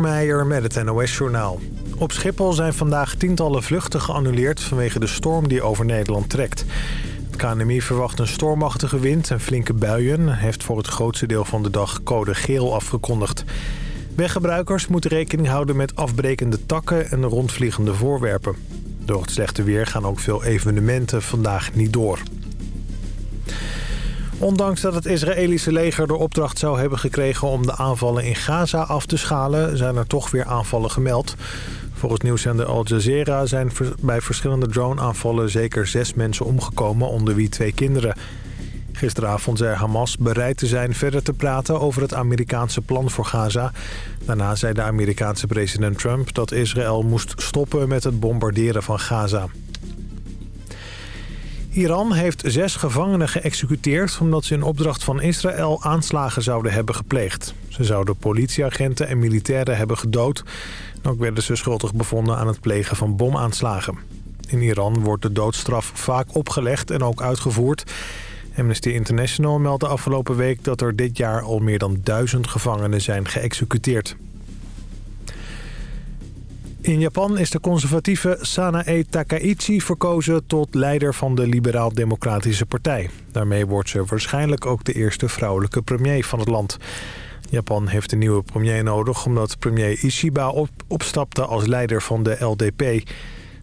Meijer met het NOS-journaal. Op Schiphol zijn vandaag tientallen vluchten geannuleerd vanwege de storm die over Nederland trekt. Het KNMI verwacht een stormachtige wind en flinke buien... en heeft voor het grootste deel van de dag code geel afgekondigd. Weggebruikers moeten rekening houden met afbrekende takken en rondvliegende voorwerpen. Door het slechte weer gaan ook veel evenementen vandaag niet door. Ondanks dat het Israëlische leger de opdracht zou hebben gekregen om de aanvallen in Gaza af te schalen... zijn er toch weer aanvallen gemeld. Volgens nieuwszender Al Jazeera zijn bij verschillende drone-aanvallen zeker zes mensen omgekomen, onder wie twee kinderen. Gisteravond zei Hamas bereid te zijn verder te praten over het Amerikaanse plan voor Gaza. Daarna zei de Amerikaanse president Trump dat Israël moest stoppen met het bombarderen van Gaza. Iran heeft zes gevangenen geëxecuteerd... omdat ze in opdracht van Israël aanslagen zouden hebben gepleegd. Ze zouden politieagenten en militairen hebben gedood. Ook werden ze schuldig bevonden aan het plegen van bomaanslagen. In Iran wordt de doodstraf vaak opgelegd en ook uitgevoerd. Amnesty International meldde afgelopen week dat er dit jaar al meer dan duizend gevangenen zijn geëxecuteerd. In Japan is de conservatieve Sanae Takaichi verkozen tot leider van de Liberaal-Democratische Partij. Daarmee wordt ze waarschijnlijk ook de eerste vrouwelijke premier van het land. Japan heeft een nieuwe premier nodig omdat premier Ishiba op, opstapte als leider van de LDP.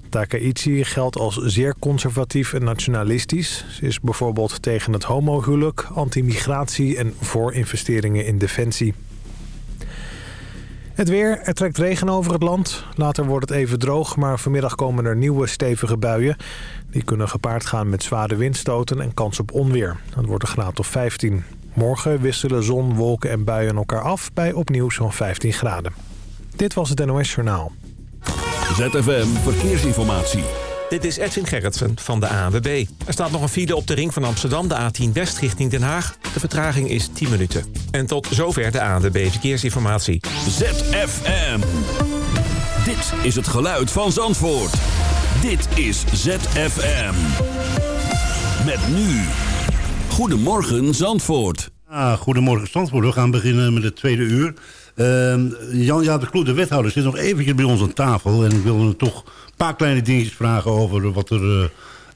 Takaichi geldt als zeer conservatief en nationalistisch. Ze is bijvoorbeeld tegen het homohuwelijk, anti-migratie en voor investeringen in defensie. Het weer, er trekt regen over het land. Later wordt het even droog, maar vanmiddag komen er nieuwe stevige buien. Die kunnen gepaard gaan met zware windstoten en kans op onweer. Dat wordt een graad of 15. Morgen wisselen zon, wolken en buien elkaar af bij opnieuw zo'n 15 graden. Dit was het NOS Journaal. ZFM Verkeersinformatie. Dit is Edwin Gerritsen van de ANWB. Er staat nog een file op de ring van Amsterdam, de A10 West richting Den Haag. De vertraging is 10 minuten. En tot zover de ANWB Verkeersinformatie. ZFM. Dit is het geluid van Zandvoort. Dit is ZFM. Met nu. Goedemorgen Zandvoort. Ah, goedemorgen Zandvoort. We gaan beginnen met het tweede uur. Uh, Jan-Jaap de Kloet, de wethouder, zit nog eventjes bij ons aan tafel. En ik wil hem toch een paar kleine dingetjes vragen over wat er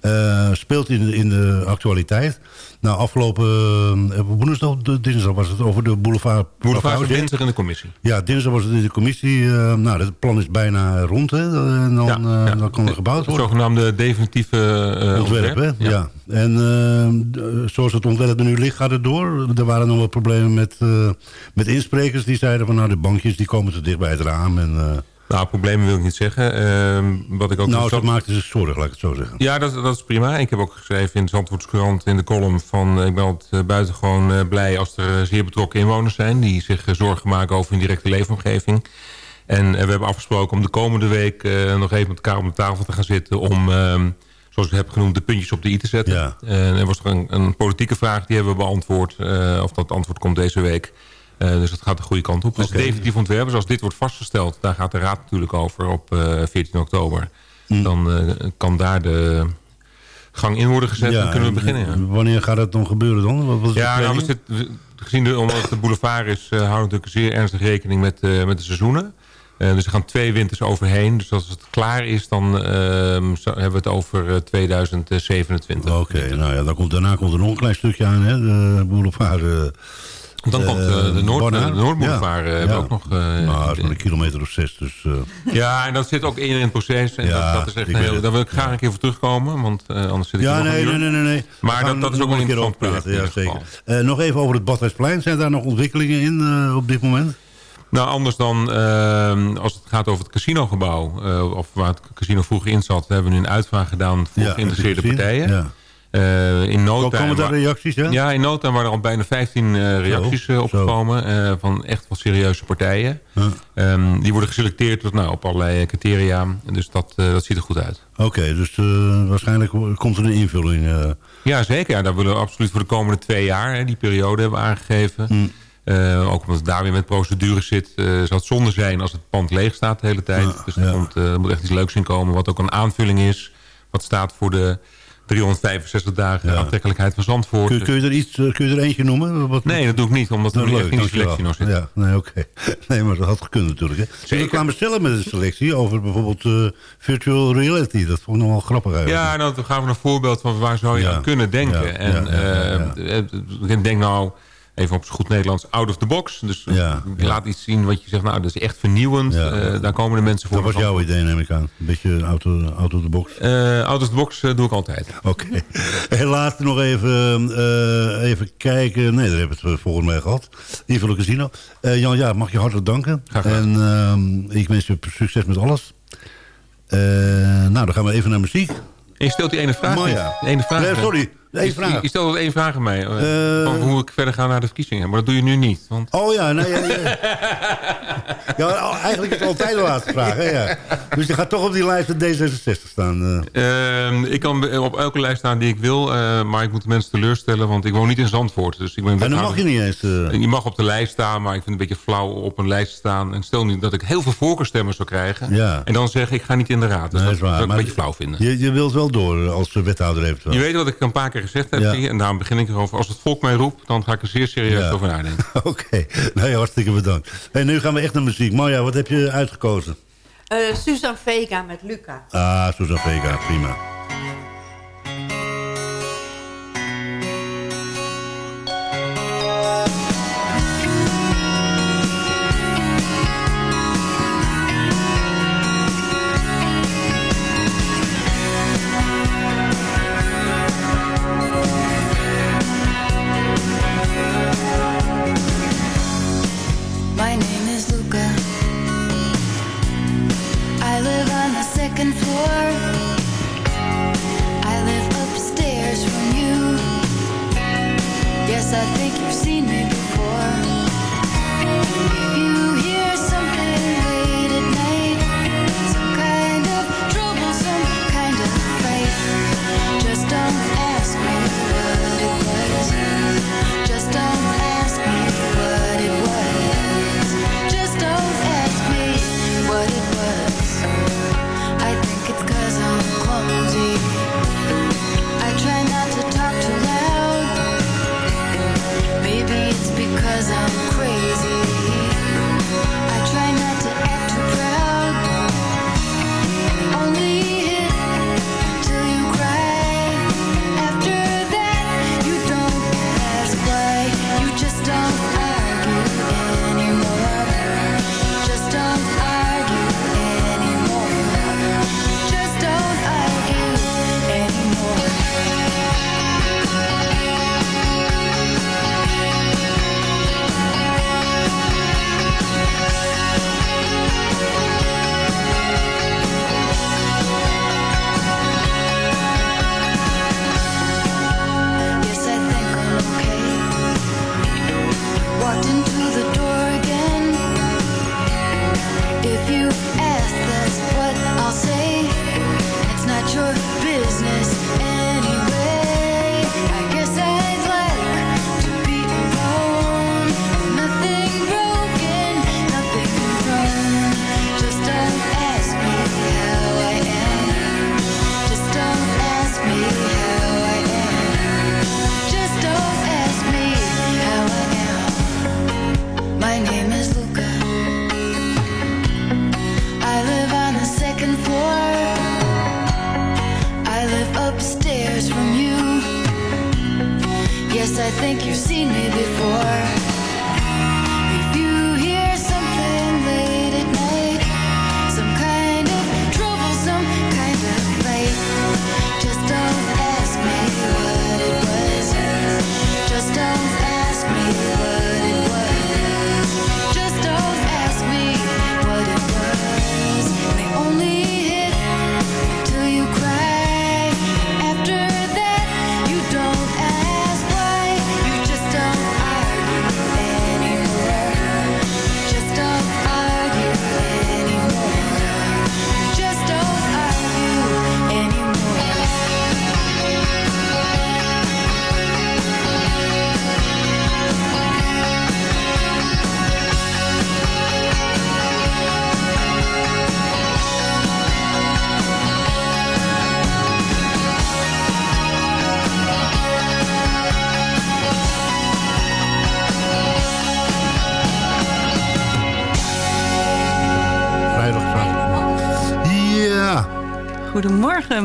uh, uh, speelt in, in de actualiteit. Nou, afgelopen uh, woensdag, dinsdag was het over de boulevard... Boulevard dinsdag in de commissie. Ja, dinsdag was het in de commissie. Uh, nou, het plan is bijna rond, hè. En dan, ja, ja. dan kan er gebouwd worden. Het zogenaamde definitieve uh, ontwerp, ontwerp, hè? Ja. ja. En zoals het ontwerp er nu ligt, gaat het door. Er waren nog wat problemen met, met insprekers. Die zeiden van, nou, de bankjes die komen te dicht bij het raam. En, nou, problemen wil ik niet zeggen. Uh, wat ik ook nou, dat maakte ze zorgen, laat ik het zo zeggen. Ja, dat, dat is prima. Ik heb ook geschreven in de Zandvoortskrant in de column van... ik ben altijd buitengewoon uh, blij als er zeer betrokken inwoners zijn... die zich zorgen maken over hun directe leefomgeving. En we hebben afgesproken om de komende week nog even met elkaar om de tafel te gaan zitten... om, ehm, zoals ik heb genoemd, de puntjes op de i te zetten. Ja. En er was nog een, een, politieke vraag, die hebben we beantwoord. of dat antwoord komt deze week... Uh, dus dat gaat de goede kant op. Dus okay. definitief ontwerpen, zoals dit wordt vastgesteld... daar gaat de raad natuurlijk over op uh, 14 oktober. Mm. Dan uh, kan daar de gang in worden gezet ja, en kunnen we beginnen. Ja. Wanneer gaat dat dan gebeuren dan? Wat ja, nou, we zit, gezien de, omdat het de boulevard is... Houden we natuurlijk zeer ernstig rekening met, met de seizoenen. dus er gaan twee winters overheen. Dus als het klaar is, dan hebben we het over 2027. Oké, okay, nou ja, dan komt, daarna komt er nog een klein stukje aan, hè? De boulevard... Dan komt uh, de, Noord, de Noordboulevard. Ja, hebben ja. ook nog... Nou, dat is maar een kilometer of zes. Dus. Ja, en dat zit ook in het proces. En dat, dat, is echt heel, daar wil ik graag een keer voor terugkomen. Want anders zit ik ja, nee, nee, nee, nee. Maar dat, dat is ook een interessant praten. Ja, zeker. nog even over het Badhuisplein. Zijn daar nog ontwikkelingen in op dit moment? Nou, anders dan uh, als het gaat over het casinogebouw... Uh, of waar het casino vroeger in zat... hebben we nu een uitvraag gedaan voor ja, geïnteresseerde partijen. Ja. Uh, in no komen daar reacties, hè? Ja, in no time waren er al bijna 15 uh, reacties uh, opgekomen. van echt wel serieuze partijen. Um, die worden geselecteerd tot, nou, op allerlei criteria. Dus dat, dat ziet er goed uit. Oké, okay, dus waarschijnlijk komt er een invulling. Ja, zeker. Ja, daar willen we absoluut voor de komende twee jaar. Hè, die periode hebben we aangegeven. Mm. ook omdat het daar weer met procedures zit. zou het zonde zijn als het pand leeg staat de hele tijd. Ja, dus er, komt, er moet echt iets leuks in komen. Wat ook een aanvulling is. Wat staat voor de 365 dagen aantrekkelijkheid van Zandvoort. Kun, kun, je er iets, kun je er eentje noemen? Wat, nee, dat doe ik niet, omdat er echt in de selectie nog zit. Ja, nee, oké. Nee, maar dat had gekund natuurlijk. Hè. Ze kwamen zelf met een selectie over bijvoorbeeld virtual reality. Dat vond ik nog wel grappig eigenlijk. Ja, nou, dan gaan we een voorbeeld van waar zou je aan kunnen denken. en ik denk nou even op goed Nederlands, out of the box. Dus ja, laat iets zien wat je zegt, nou, dat is echt vernieuwend. Uh, daar komen de mensen voor. Dat was jouw idee, neem ik aan. Een beetje out of, out of the box. Uh, out of the box uh, doe ik altijd. Oké. Helaas nog even, even kijken. Nee, daar hebben we het volgens mij gehad. Ivo Casino. Jan, ja, mag je hartelijk danken. Graag En ehm, ik wens je succes met alles. nou, dan gaan we even naar muziek. En je stelt die ene vraag. Maar ja. ene vraag. Nee, sorry. Eén vraag. Je stelde één vraag aan mij. Uh, van hoe ik verder ga naar de verkiezingen. Maar dat doe je nu niet. Want... Oh ja, nee, ja, ja. ja, eigenlijk is het altijd de laatste vraag. Hè, ja. Dus je gaat toch op die lijst van D66 staan? Uh. ik kan op elke lijst staan die ik wil. Uh, maar ik moet de mensen teleurstellen. Want ik woon niet in Zandvoort. Dus ik ben en dan mag je niet eens... Je mag op de lijst staan. Maar ik vind het een beetje flauw op een lijst staan. En stel nu dat ik heel veel voorkeurstemmen zou krijgen. Ja. En dan zeg ik, ik ga niet in de raad. Dus nee, dat, dat, zou ik een beetje flauw vinden. Je, je wilt wel door als wethouder eventueel. Je weet wat ik een paar keer gezegd heb. Ja. En daarom begin ik erover. Als het volk mij roept, dan ga ik er zeer serieus over nadenken. Oké, okay. nee, hartstikke bedankt. En nu gaan we echt naar muziek. Marja, wat heb je uitgekozen? Uh, Susan Vega met Luca. Ah, Susan Vega, prima. I think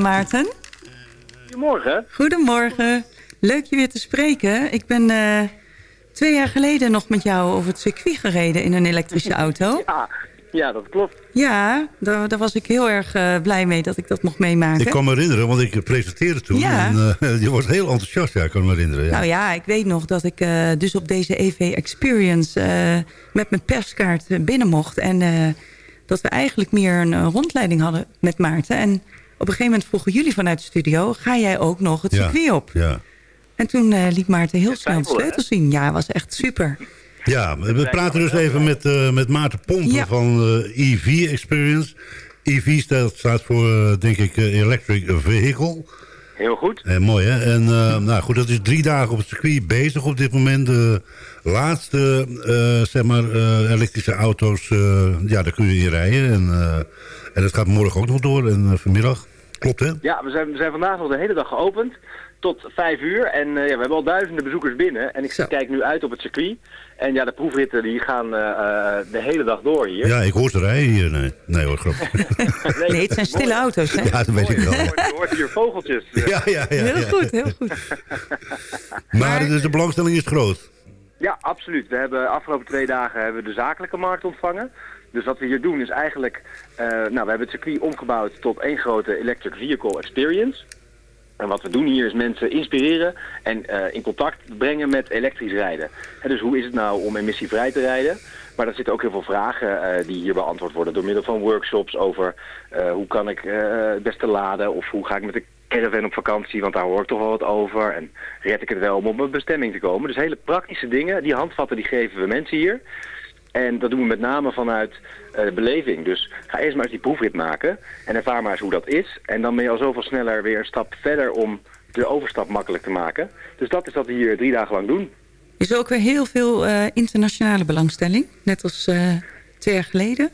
Goedemorgen, Maarten. Goedemorgen. Goedemorgen. Leuk je weer te spreken. Ik ben uh, twee jaar geleden nog met jou over het circuit gereden in een elektrische auto. ja, ja, dat klopt. Ja, daar, daar was ik heel erg uh, blij mee dat ik dat mocht meemaken. Ik kan me herinneren, want ik presenteerde toen. Ja. En, uh, je wordt heel enthousiast, ja, ik kan me herinneren. Ja. Nou ja, ik weet nog dat ik uh, dus op deze EV Experience met mijn perskaart binnen mocht. En dat we eigenlijk meer een rondleiding hadden met Maarten. En een gegeven moment vroegen jullie vanuit de studio... ga jij ook nog het circuit op? Ja. En toen uh, liet Maarten heel snel de sleutel zien. Ja, was echt super. Ja, we praten dus even met, uh, met Maarten Pompen ja. van uh, EV Experience. EV staat, staat voor, denk ik, Electric Vehicle. Heel goed. Eh, mooi, hè? En nou goed, dat is drie dagen op het circuit bezig op dit moment. De laatste, zeg maar, elektrische auto's, ja, daar kun je in rijden. En, en dat gaat morgen ook nog door en vanmiddag. Klopt, hè? Ja, we zijn, we zijn vandaag nog de hele dag geopend tot vijf uur. En uh, ja, we hebben al duizenden bezoekers binnen. En ik Zo. kijk nu uit op het circuit. En ja, de proefritten die gaan uh, de hele dag door hier. Ja, ik hoor ze rijden hier. Nee, nee hoor, grap. nee, nee, het zijn stille auto's, hè? Ja, dat weet ik wel. Je hoort hier vogeltjes. Ja, ja, ja. Heel ja. goed, heel goed. maar dus de belangstelling is groot. Ja, absoluut. We hebben de afgelopen twee dagen hebben we de zakelijke markt ontvangen. Dus wat we hier doen is eigenlijk... Uh, nou, we hebben het circuit omgebouwd tot één grote electric vehicle experience. En wat we doen hier is mensen inspireren en uh, in contact brengen met elektrisch rijden. Dus hoe is het nou om emissievrij te rijden? Maar er zitten ook heel veel vragen uh, die hier beantwoord worden door middel van workshops over hoe kan ik het beste laden of hoe ga ik met de caravan op vakantie, want daar hoor ik toch wel wat over. En red ik het wel om op mijn bestemming te komen. Dus hele praktische dingen, die handvatten die geven we mensen hier. En dat doen we met name vanuit uh, de beleving. Dus ga eerst maar eens die proefrit maken en ervaar maar eens hoe dat is. En dan ben je al zoveel sneller weer een stap verder om de overstap makkelijk te maken. Dus dat is wat we hier drie dagen lang doen. Is er ook weer heel veel uh, internationale belangstelling, net als uh, twee jaar geleden?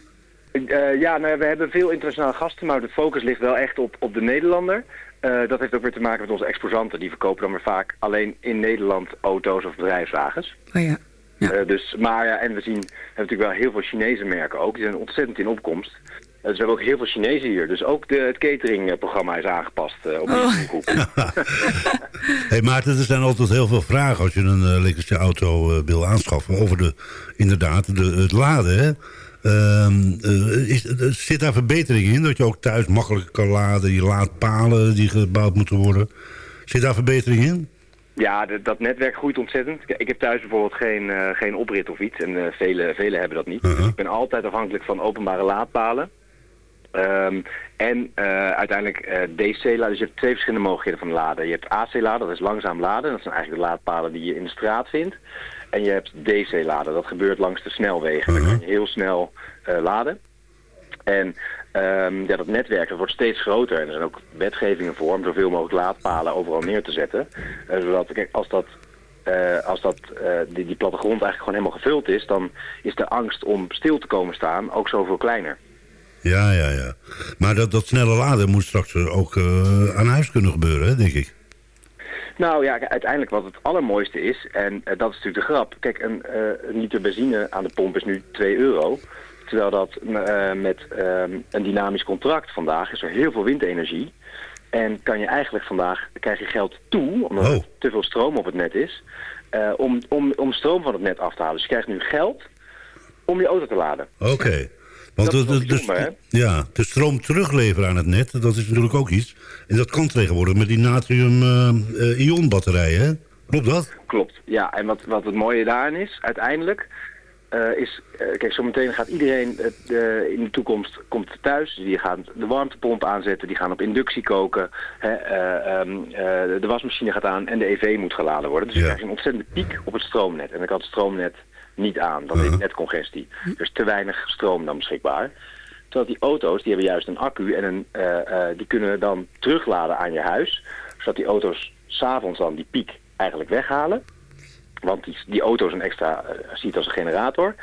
Ja, nou, we hebben veel internationale gasten, maar de focus ligt wel echt op, op de Nederlander. Uh, dat heeft ook weer te maken met onze exposanten. Die verkopen dan weer vaak alleen in Nederland auto's of bedrijfswagens. Oh ja. Ja. Uh, dus, maar ja, en we zien hebben natuurlijk wel heel veel Chinese merken ook. Die zijn ontzettend in opkomst. Uh, dus we hebben ook heel veel Chinezen hier. Dus ook de, het cateringprogramma is aangepast uh, op Oh. die groep. hey Maarten, er zijn altijd heel veel vragen als je een elektrische auto wil aanschaffen. Over de, inderdaad, de, het laden. Hè? Is, zit daar verbetering in? Dat je ook thuis makkelijk kan laden? Die laadpalen die gebouwd moeten worden. Zit daar verbetering in? Ja, de, dat netwerk groeit ontzettend. Ik heb thuis bijvoorbeeld geen, uh, geen oprit of iets. En uh, velen vele hebben dat niet. Uh -huh. dus ik ben altijd afhankelijk van openbare laadpalen. Um, en uh, uiteindelijk DC-laden. Dus je hebt twee verschillende mogelijkheden van laden. Je hebt AC-laden, dat is langzaam laden. Dat zijn eigenlijk de laadpalen die je in de straat vindt. En je hebt DC-laden, dat gebeurt langs de snelwegen. -huh. Dan kan je heel snel laden. En Um, ja, dat netwerk dat wordt steeds groter en er zijn ook wetgevingen voor om zoveel mogelijk laadpalen overal neer te zetten. Uh, zodat, kijk, als dat, uh, als dat uh, die, die plattegrond eigenlijk gewoon helemaal gevuld is, dan is de angst om stil te komen staan ook zoveel kleiner. Ja, ja, ja. Maar dat, dat snelle laden moet straks ook aan huis kunnen gebeuren, hè, denk ik. Nou ja, uiteindelijk wat het allermooiste is, en dat is natuurlijk de grap. Kijk, een, een liter benzine aan de pomp is nu 2 euro. Terwijl dat uh, met uh, een dynamisch contract vandaag is er heel veel windenergie. En kan je eigenlijk vandaag, krijg je geld toe, omdat oh. er te veel stroom op het net is, uh, om, om, om stroom van het net af te halen. Dus je krijgt nu geld om je auto te laden. Oké. Okay. Want dat de, de, de, ja, de stroom terugleveren aan het net, dat is natuurlijk ook iets. En dat kan tegenwoordig met die natrium-ion batterijen, hè? Klopt dat? Klopt, ja. En wat, wat het mooie daarin is, uiteindelijk... Uh, is, uh, kijk, zometeen gaat iedereen uh, in de toekomst komt thuis. Die gaan de warmtepomp aanzetten, die gaan op inductie koken. Hè, um, de wasmachine gaat aan en de EV moet geladen worden. Dus ja. je krijgt een ontzettende piek op het stroomnet. En dan kan het stroomnet niet aan, dan is netcongestie. Er is te weinig stroom dan beschikbaar. Terwijl die auto's, die hebben juist een accu en een, die kunnen dan terugladen aan je huis. Zodat die auto's s'avonds dan die piek eigenlijk weghalen. Want die, die auto is een extra, uh, ziet als een generator.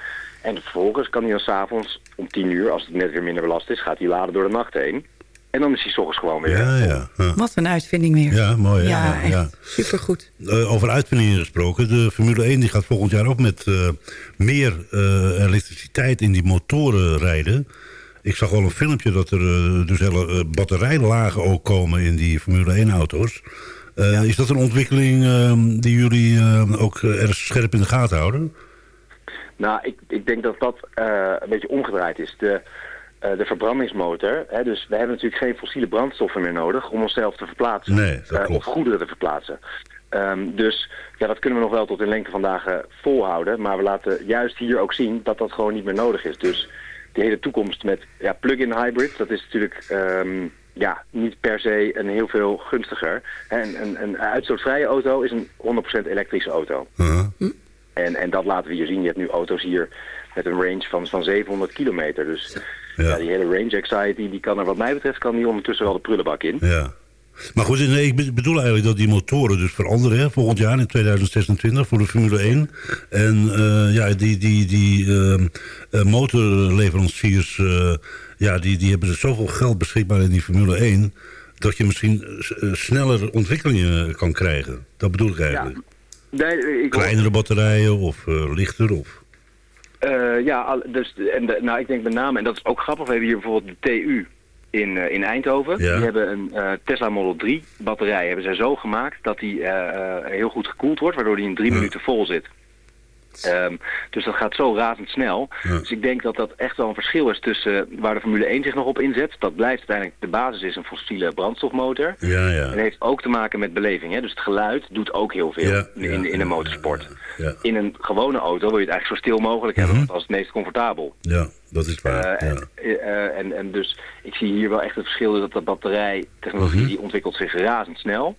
En vervolgens kan hij dan s'avonds om 10 uur, als het net weer minder belast is, gaat hij laden door de nacht heen. En dan is hij s ochtends gewoon weer. Ja, ja, ja. Wat een uitvinding weer. Ja, mooi. Ja, ja, ja. supergoed. Uh, over uitvindingen gesproken. De Formule 1 die gaat volgend jaar ook met uh, meer elektriciteit in die motoren rijden. Ik zag al een filmpje dat er uh, dus hele uh, batterijlagen ook komen in die Formule 1 Uh, Is dat een ontwikkeling ehm, die jullie ook erg scherp in de gaten houden? Nou, ik, ik denk dat dat een beetje omgedraaid is. De, de verbrandingsmotor, hè, dus we hebben natuurlijk geen fossiele brandstoffen meer nodig om onszelf te verplaatsen. Nee, of goederen te verplaatsen. Um, dus ja, dat kunnen we nog wel tot in lengte van dagen volhouden. Maar we laten juist hier ook zien dat dat gewoon niet meer nodig is. Dus die hele toekomst met ja, plug-in hybrid, dat is natuurlijk um, ja, niet per se een heel veel gunstiger. En een, een uitstootvrije auto is een 100% elektrische auto. Uh -huh. en, en dat laten we hier zien. Je hebt nu auto's hier met een range van, van 700 kilometer. Dus ja. ja die hele range anxiety, die kan er wat mij betreft, kan die ondertussen wel de prullenbak in. Ja. Maar goed, nee, ik bedoel eigenlijk dat die motoren dus veranderen hè, volgend jaar in 2026 voor de Formule 1. En uh, ja, die, die, die uh, uh, motorleveranciers, ja, die, die hebben dus zoveel geld beschikbaar in die Formule 1... dat je misschien sneller ontwikkelingen kan krijgen. Dat bedoel ik eigenlijk. Ja. Nee, ik Kleinere batterijen of lichter of... ja, dus, en de, nou, ik denk met name, en dat is ook grappig, we hebben hier bijvoorbeeld de TU in, uh, in Eindhoven. Ja. Die hebben een uh, Tesla Model 3 batterij hebben zij zo gemaakt dat die heel goed gekoeld wordt, waardoor die in drie minuten vol zit. Um, dus dat gaat zo razendsnel. Ja. Dus ik denk dat dat echt wel een verschil is tussen waar de Formule 1 zich nog op inzet. Dat blijft uiteindelijk de basis is een fossiele brandstofmotor. Ja, En ja. dat heeft ook te maken met beleving. Hè? Dus het geluid doet ook heel veel Ja, in, in, de motorsport. In een gewone auto wil je het eigenlijk zo stil mogelijk hebben, Mhm. want dat is het meest comfortabel. Ja, dat is waar. Eh, ja. en, eh, en, en dus ik zie hier wel echt het verschil dat de batterijtechnologie Mhm. die ontwikkelt zich razendsnel.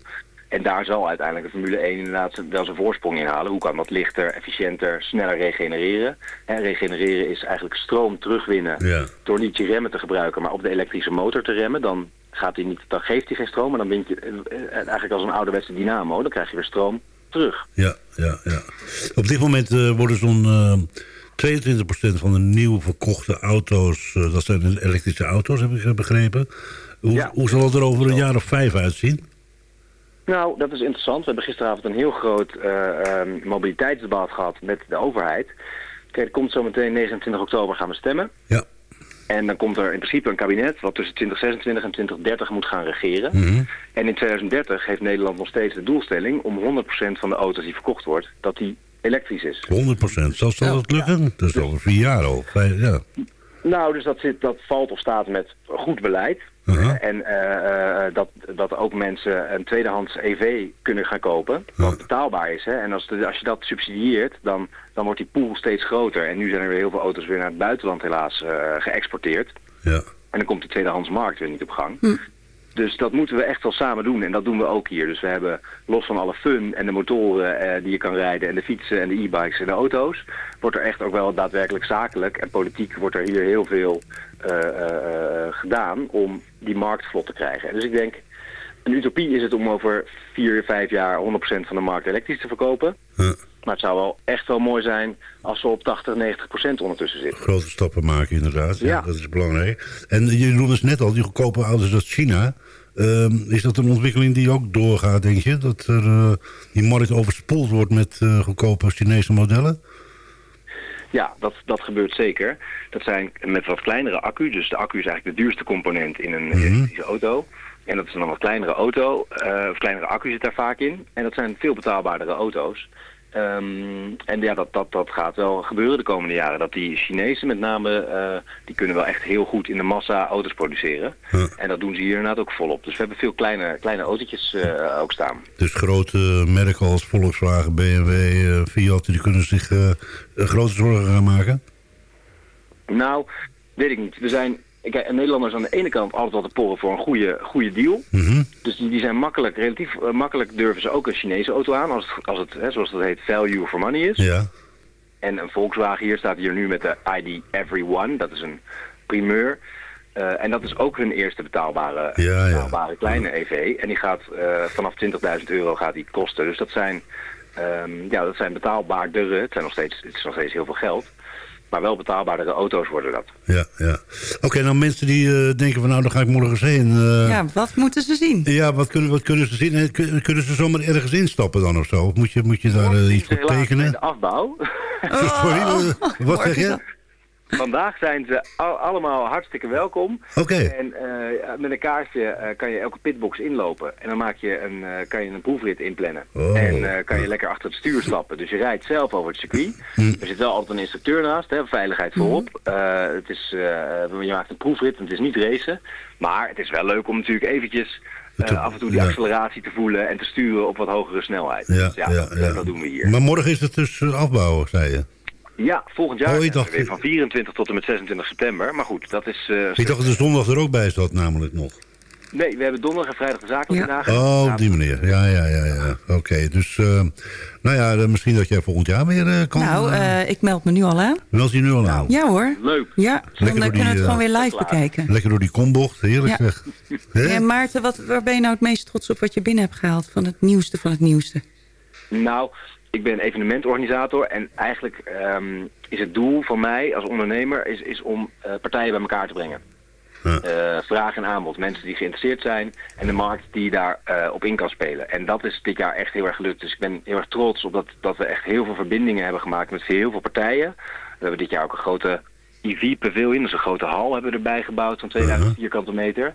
En daar zal uiteindelijk de Formule 1 inderdaad wel zijn voorsprong in halen. Hoe kan dat lichter, efficiënter, sneller regenereren? En regenereren is eigenlijk stroom terugwinnen Ja. door niet je remmen te gebruiken, maar op de elektrische motor te remmen. Dan, gaat hij niet, dan geeft hij geen stroom, maar dan wint je eh, eh, eigenlijk als een ouderwetse dynamo. Dan krijg je weer stroom terug. Ja, ja, ja. Op dit moment eh, worden zo'n eh 22% van de nieuw verkochte auto's... dat zijn elektrische auto's, heb ik begrepen. Hoe, Ja. hoe zal het er over een jaar of vijf uitzien? Nou, dat is interessant. We hebben gisteravond een heel groot eh, ehm, mobiliteitsdebat gehad met de overheid. Kijk, er komt zometeen 29 oktober gaan we stemmen. Ja. En dan komt er in principe een kabinet wat tussen 2026 en 2030 moet gaan regeren. Mhm. En in 2030 heeft Nederland nog steeds de doelstelling om 100% van de auto's die verkocht wordt, dat die elektrisch is. 100%. Zal, zal dat lukken? Dat is over vier jaar al. Ja. Nou, dus dat, zit, dat valt of staat met goed beleid. Uh-huh. En eh, eh, dat, dat ook mensen een tweedehands EV kunnen gaan kopen, wat betaalbaar is. Hè? En als, de, als je dat subsidieert, dan, dan wordt die pool steeds groter. En nu zijn er weer heel veel auto's weer naar het buitenland helaas eh, geëxporteerd. ja. En dan komt de tweedehandsmarkt weer niet op gang. Dus dat moeten we echt wel samen doen. En dat doen we ook hier. Dus we hebben los van alle fun en de motoren eh, die je kan rijden... en de fietsen en de e-bikes en de auto's... wordt er echt ook wel daadwerkelijk zakelijk en politiek... wordt er hier heel veel eh, eh, eh, gedaan om die markt vlot te krijgen. En dus ik denk, een utopie is het om over vier, vijf jaar... 100% van de markt elektrisch te verkopen. Ja. Maar het zou wel echt wel mooi zijn als we op 80, 90 procent ondertussen zitten. Grote stappen maken inderdaad. Ja. Ja. dat is belangrijk. En je noemde het net al, die goedkope auto's uit China. Ehm, is dat een ontwikkeling die ook doorgaat, denk je? Dat er, eh, die markt overspoeld wordt met eh, goedkope Chinese modellen? Ja, dat, dat gebeurt zeker. Dat zijn met wat kleinere accu. Dus de accu is eigenlijk de duurste component in een elektrische auto. En dat is dan een wat kleinere auto. eh, of kleinere accu zit daar vaak in. En dat zijn veel betaalbaardere auto's. Ehm, en ja, dat, dat, dat gaat wel gebeuren de komende jaren. Dat die Chinezen met name, eh, die kunnen wel echt heel goed in de massa auto's produceren. En dat doen ze hier inderdaad ook volop. Dus we hebben veel kleine, kleine autootjes eh, ook staan. Dus grote merken als Volkswagen, BMW, eh, Fiat... die kunnen zich grote zorgen gaan maken? Nou, weet ik niet. We zijn, kijk, Nederlanders aan de ene kant altijd wel te porren voor een goede, goede deal. Mhm. Dus die, die zijn makkelijk, relatief eh, makkelijk durven ze ook een Chinese auto aan, als het, als het hè, zoals dat heet, value for money is. Ja. En een Volkswagen hier staat hier nu met de ID Everyone, dat is een primeur. Eh, en dat is ook hun eerste betaalbare, Ja, ja. betaalbare kleine EV. En die gaat eh, vanaf 20.000 euro gaat die kosten. Dus dat zijn, ehm, ja, dat zijn betaalbaardere, het, zijn nog steeds, het is nog steeds heel veel geld. Maar wel betaalbaardere auto's worden dat. Ja, ja. Oké, nou mensen die eh, denken van nou, dan ga ik morgen eens heen. eh, Ja, wat moeten ze zien? Ja, wat kunnen, wat kunnen ze zien? Eh, kun- Kunnen ze zomaar ergens instappen dan of zo? Of moet je, moet je daar iets voor tekenen? de afbouw. Sorry, eh, wat zeg je? Vandaag zijn ze al- allemaal hartstikke welkom. Oké. En eh, met een kaartje eh, kan je elke pitbox inlopen. En dan maak je een, eh, kan je een proefrit inplannen. Oh. En kan je lekker achter het stuur stappen. Dus je rijdt zelf over het circuit. Hm. Er zit wel altijd een instructeur naast, hè, veiligheid voorop. Eh, het is, je maakt een proefrit het is niet racen. Maar het is wel leuk om natuurlijk eventjes af en toe die ja. acceleratie te voelen en te sturen op wat hogere snelheid. Ja, Dus ja, ja, dat, doen we hier. Maar morgen is het dus afbouwen, zei je. Ja, volgend jaar Oh, dacht- weer van 24 tot en met 26 september. Maar goed, dat is... eh, Ik dacht dat de zondag er ook bij zat namelijk nog. Nee, we hebben donderdag en vrijdag de zakelijke Ja. dagen. Oh, op die manier. Ja, ja, ja. ja. Oké, dus eh, nou ja, misschien dat jij volgend jaar weer eh, kan. Nou, ik meld me nu al aan. meld je nu al aan. Ja hoor. Leuk. Ja, dan kunnen we het gewoon weer live bekijken. Lekker door die kombocht, heerlijk Ja. zeg. Hè? En Maarten, wat, waar ben je nou het meest trots op wat je binnen hebt gehaald? Van het nieuwste van het nieuwste. Nou, ik ben evenementorganisator en eigenlijk ehm, is het doel van mij als ondernemer is, is om eh, partijen bij elkaar te brengen. Ja. Eh, vraag en aanbod, mensen die geïnteresseerd zijn en de markt die daar eh, op in kan spelen. En dat is dit jaar echt heel erg gelukt. Dus ik ben heel erg trots op dat, dat we echt heel veel verbindingen hebben gemaakt met heel veel partijen. We hebben dit jaar ook een grote EV Pavilion, dus een grote hal hebben we erbij gebouwd van 2000 vierkante meter.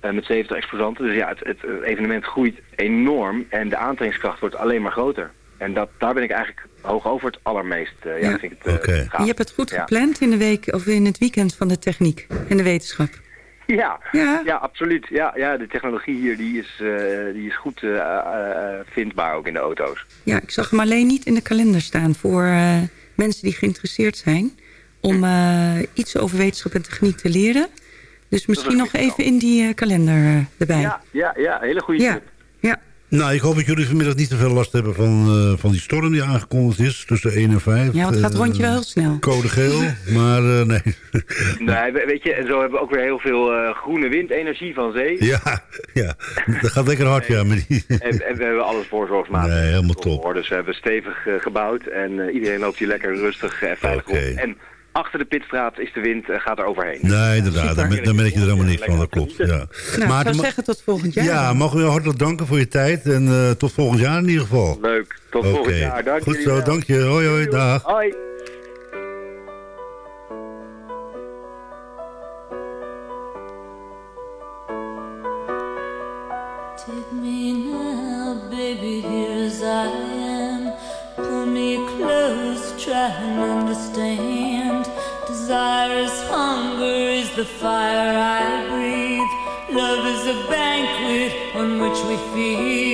Met 70 exposanten. Dus ja, het, het evenement groeit enorm en de aantrekkingskracht wordt alleen maar groter. En dat, daar ben ik eigenlijk hoog over het allermeest. eh, ja, Ja. vind ik het, eh, gaaf. Je hebt het goed Ja. gepland in de week of in het weekend van de techniek en de wetenschap. Ja, Ja. ja. absoluut. Ja, ja, de technologie hier die is, eh, die is goed eh, eh, vindbaar ook in de auto's. Ja, ik zag hem alleen niet in de kalender staan voor eh, mensen die geïnteresseerd zijn om eh, iets over wetenschap en techniek te leren. Dus misschien nog even in die kalender erbij. Ja, ja, ja, hele goede ja. tip. ja. Nou, ik hoop dat jullie vanmiddag niet te veel last hebben van, eh, van die storm die aangekondigd is. Tussen 1 en 5. Ja, want het gaat Eh, rondje wel heel snel. Code geel, maar eh, nee. Nee, we- weet je, en zo hebben we ook weer heel veel eh, groene windenergie van zee. ja, ja, dat gaat lekker hard, ja. Die... En, en we hebben alles voorzorgsmaatregelen. Nee, helemaal top. Dus we hebben stevig gebouwd en eh, iedereen loopt hier lekker rustig en veilig rond. En achter de pitstraat is de wind, eh, gaat er overheen. Nee, inderdaad, dan, dan merk je er helemaal niks van, dat klopt. Ja. Nou, ik Maar- zou zeggen tot volgend jaar. Ja, mogen we je hartelijk danken voor je tijd. En eh, tot volgend jaar in ieder geval. Leuk, tot volgend jaar. Dank goed zo, wel. dank je. Hoi, hoi, dag. Hoi. Take me now, baby, here as I am. Pull me close, try and understand. Desire is hunger, is the fire I breathe. Love is a banquet on which we feed.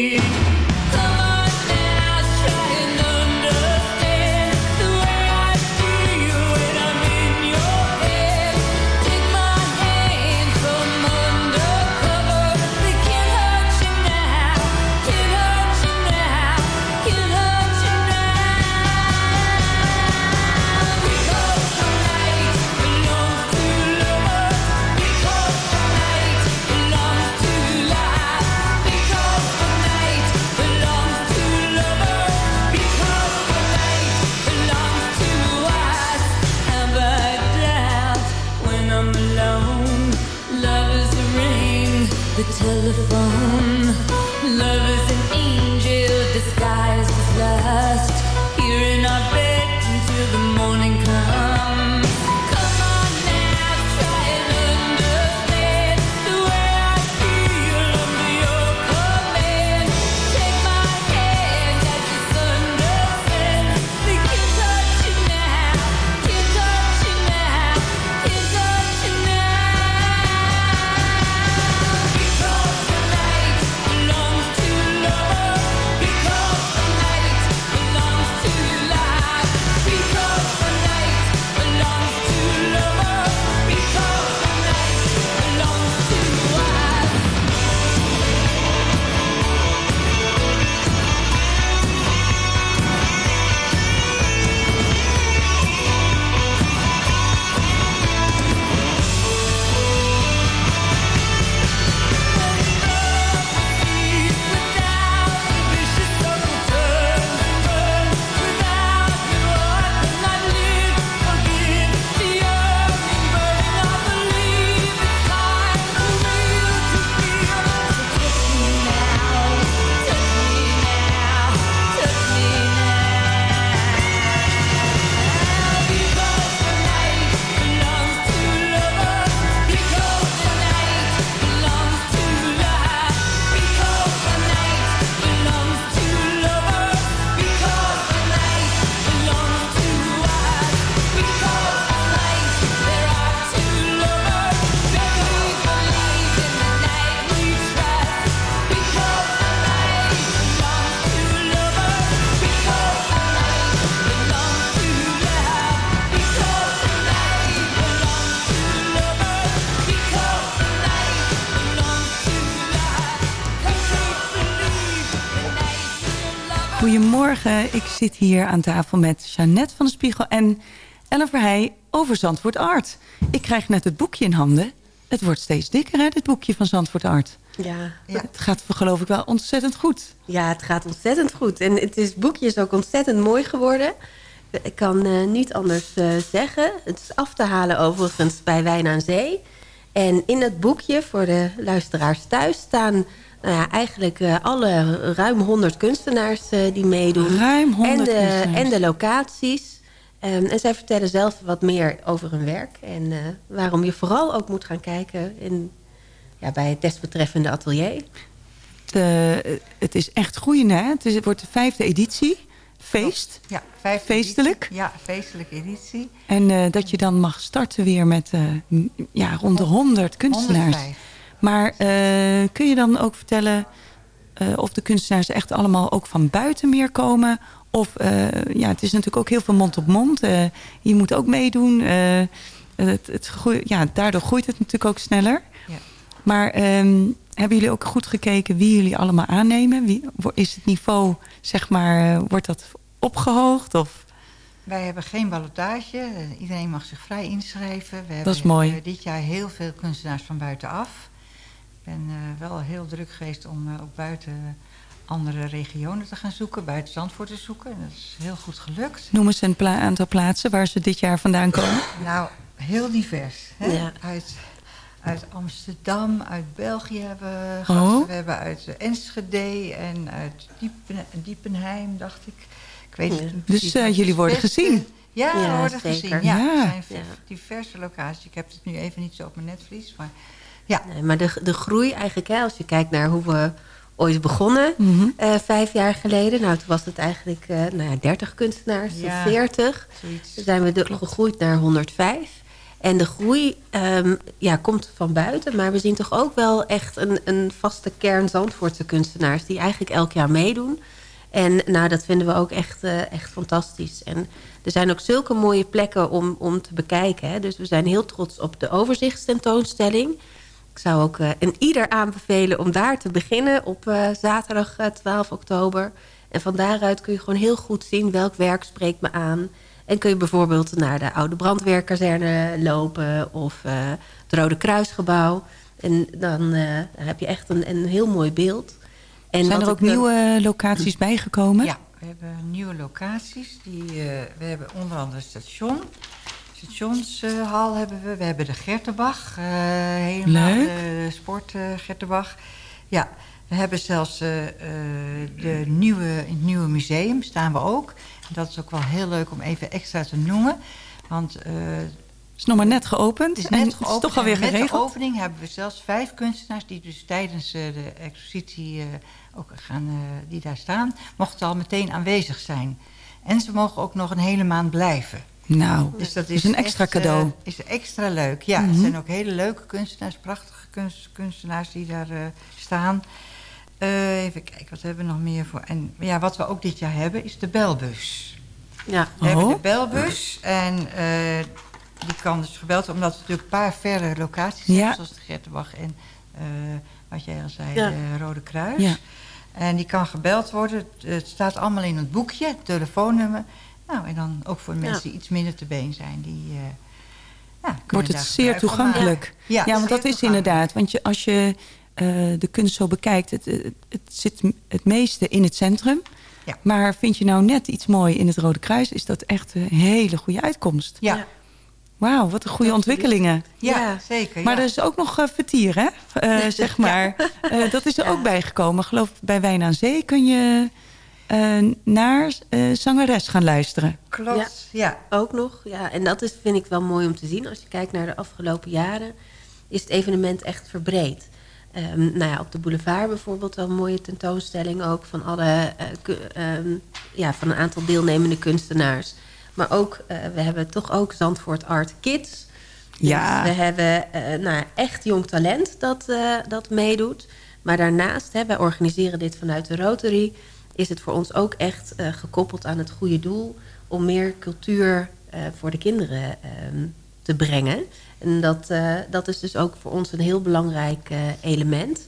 Telephone. Ik zit hier aan tafel met Jeannette van de Spiegel en Ellen Verheij over Zandvoort Art. Ik krijg net het boekje in handen. Het wordt steeds dikker, hè, dit boekje van Zandvoort Art. Ja. Het gaat geloof ik wel ontzettend goed. ja, het gaat ontzettend goed. En het is, boekje is ook ontzettend mooi geworden. Ik kan eh, niet anders eh, zeggen. Het is af te halen overigens bij Wijn aan Zee. En in het boekje, voor de luisteraars thuis... staan nou ja, eigenlijk eh, alle ruim 100 kunstenaars eh, die meedoen. Ruim 100 en de. En de locaties. Ehm, en zij vertellen zelf wat meer over hun werk. En eh, waarom je vooral ook moet gaan kijken in, ja, bij het desbetreffende atelier. De, het is echt groeiend, hè? Het, is, het wordt de vijfde editie. Feest. Ja, vijfde Feestelijk. editie. Ja, feestelijke editie. En dat je dan mag starten weer met ja, rond de 100 kunstenaars. 105. Maar eh, kun je dan ook vertellen eh, of de kunstenaars echt allemaal ook van buiten meer komen? Of eh, ja, het is natuurlijk ook heel veel mond op mond. Je moet ook meedoen. Het, het ja, daardoor groeit het natuurlijk ook sneller. Ja. Maar ehm, hebben jullie ook goed gekeken wie jullie allemaal aannemen? Wie, is het niveau, zeg maar, wordt dat opgehoogd? Of? Wij hebben geen ballotage. Iedereen mag zich vrij inschrijven. We Dat is hebben mooi. eh, dit jaar heel veel kunstenaars van buitenaf. Ik ben eh, wel heel druk geweest om eh, ook buiten andere regionen te gaan zoeken. Buiten Zandvoort te zoeken. En dat is heel goed gelukt. Noem eens een pla- aantal plaatsen waar ze dit jaar vandaan komen. Nou, heel divers. Hè? Ja. Uit, uit Amsterdam, uit België hebben we gasten. Oh. We hebben uit Enschede en uit Diepen, Diepenheim, dacht ik. Ik weet Ja. niet Dus, eh, jullie worden gezien. Ja, we Ja, worden zeker. gezien. Ja, Ja. Er zijn diverse locaties. Ik heb het nu even niet zo op mijn netvlies, maar ja. Nee, maar de, de groei eigenlijk, hè, als je kijkt naar hoe we ooit begonnen, Mhm. eh, vijf jaar geleden. Nou, toen was het eigenlijk eh nou ja, 30 kunstenaars, Ja. 40. Zoiets. Toen zijn we de, gegroeid naar 105. En de groei ehm, ja, komt van buiten. Maar we zien toch ook wel echt een, een vaste kern Zandvoortse kunstenaars... die eigenlijk elk jaar meedoen. En nou, dat vinden we ook echt, eh, echt fantastisch. En er zijn ook zulke mooie plekken om, om te bekijken. Hè. Dus we zijn heel trots op de overzichtstentoonstelling. Ik zou ook eh, een ieder aanbevelen om daar te beginnen op eh, zaterdag eh, 12 oktober. En van daaruit kun je gewoon heel goed zien welk werk spreekt me aan. En kun je bijvoorbeeld naar de oude brandweerkazerne lopen of eh, het Rode Kruisgebouw. En dan eh, heb je echt een, een heel mooi beeld. En Zijn er ook eh, nieuwe locaties bijgekomen? Ja, we hebben nieuwe locaties. Die, eh, we hebben onder andere het station. Stationshal hebben we. We hebben de Gertenbach. eh helemaal Leuk. de sport eh, Gertenbach. Ja, we hebben zelfs eh, eh, de nieuwe, het nieuwe museum staan we ook. Dat is ook wel heel leuk om even extra te noemen. Want eh, is nog maar net geopend. het is en net het is geopend. toch alweer en met de geregeld. opening hebben we zelfs vijf kunstenaars... die dus tijdens eh, de expositie eh, ook gaan, eh, die daar staan... mochten al meteen aanwezig zijn. En ze mogen ook nog een hele maand blijven. Nou, Dus dat is is een extra echt, eh, cadeau. is extra leuk, ja. Mhm. Het zijn ook hele leuke kunstenaars, prachtige kunst- kunstenaars die daar eh, staan. Eh, even kijken, wat hebben we nog meer voor? En ja, wat we ook dit jaar hebben is de belbus. Ja. We hebben Oh. de belbus en eh, die kan dus gebeld worden, omdat we natuurlijk een paar verre locaties Ja. hebben, zoals de Gertenbach en eh, wat jij al zei, Ja. de Rode Kruis. Ja. En die kan gebeld worden. Het, het staat allemaal in het boekje, het telefoonnummer. Nou, en dan ook voor mensen die iets minder te been zijn, die eh ja, Wordt het zeer toegankelijk. Ja, want dat is inderdaad. Want je, als je eh, de kunst zo bekijkt, het, het, het zit het meeste in het centrum. Ja. Maar vind je nou net iets mooi in het Rode Kruis, is dat echt een hele goede uitkomst. Ja. Wauw, wat een goede ontwikkelingen. ja, Ja. zeker. Maar er is ook nog eh, vertier, hè? Eh, zeg maar. Eh, dat is er ook bijgekomen. Ik geloof bij Wijn aan Zee kun je eh, naar eh, zangeres gaan luisteren. Klopt, ja. Ook nog, ja. En dat is, vind ik wel mooi om te zien. Als je kijkt naar de afgelopen jaren, is het evenement echt verbreed. Ehm, nou ja, op de boulevard bijvoorbeeld wel een mooie tentoonstelling ook van alle, eh, ehm, ja, van een aantal deelnemende kunstenaars. Maar ook, eh, we hebben toch ook Zandvoort Art Kids. Dus Ja. we hebben eh, nou, ja, echt jong talent dat, eh, dat meedoet. Maar daarnaast, hè, wij organiseren dit vanuit de Rotary... is het voor ons ook echt eh, gekoppeld aan het goede doel... om meer cultuur eh, voor de kinderen ehm, te brengen. En dat, eh, dat is dus ook voor ons een heel belangrijk eh, element.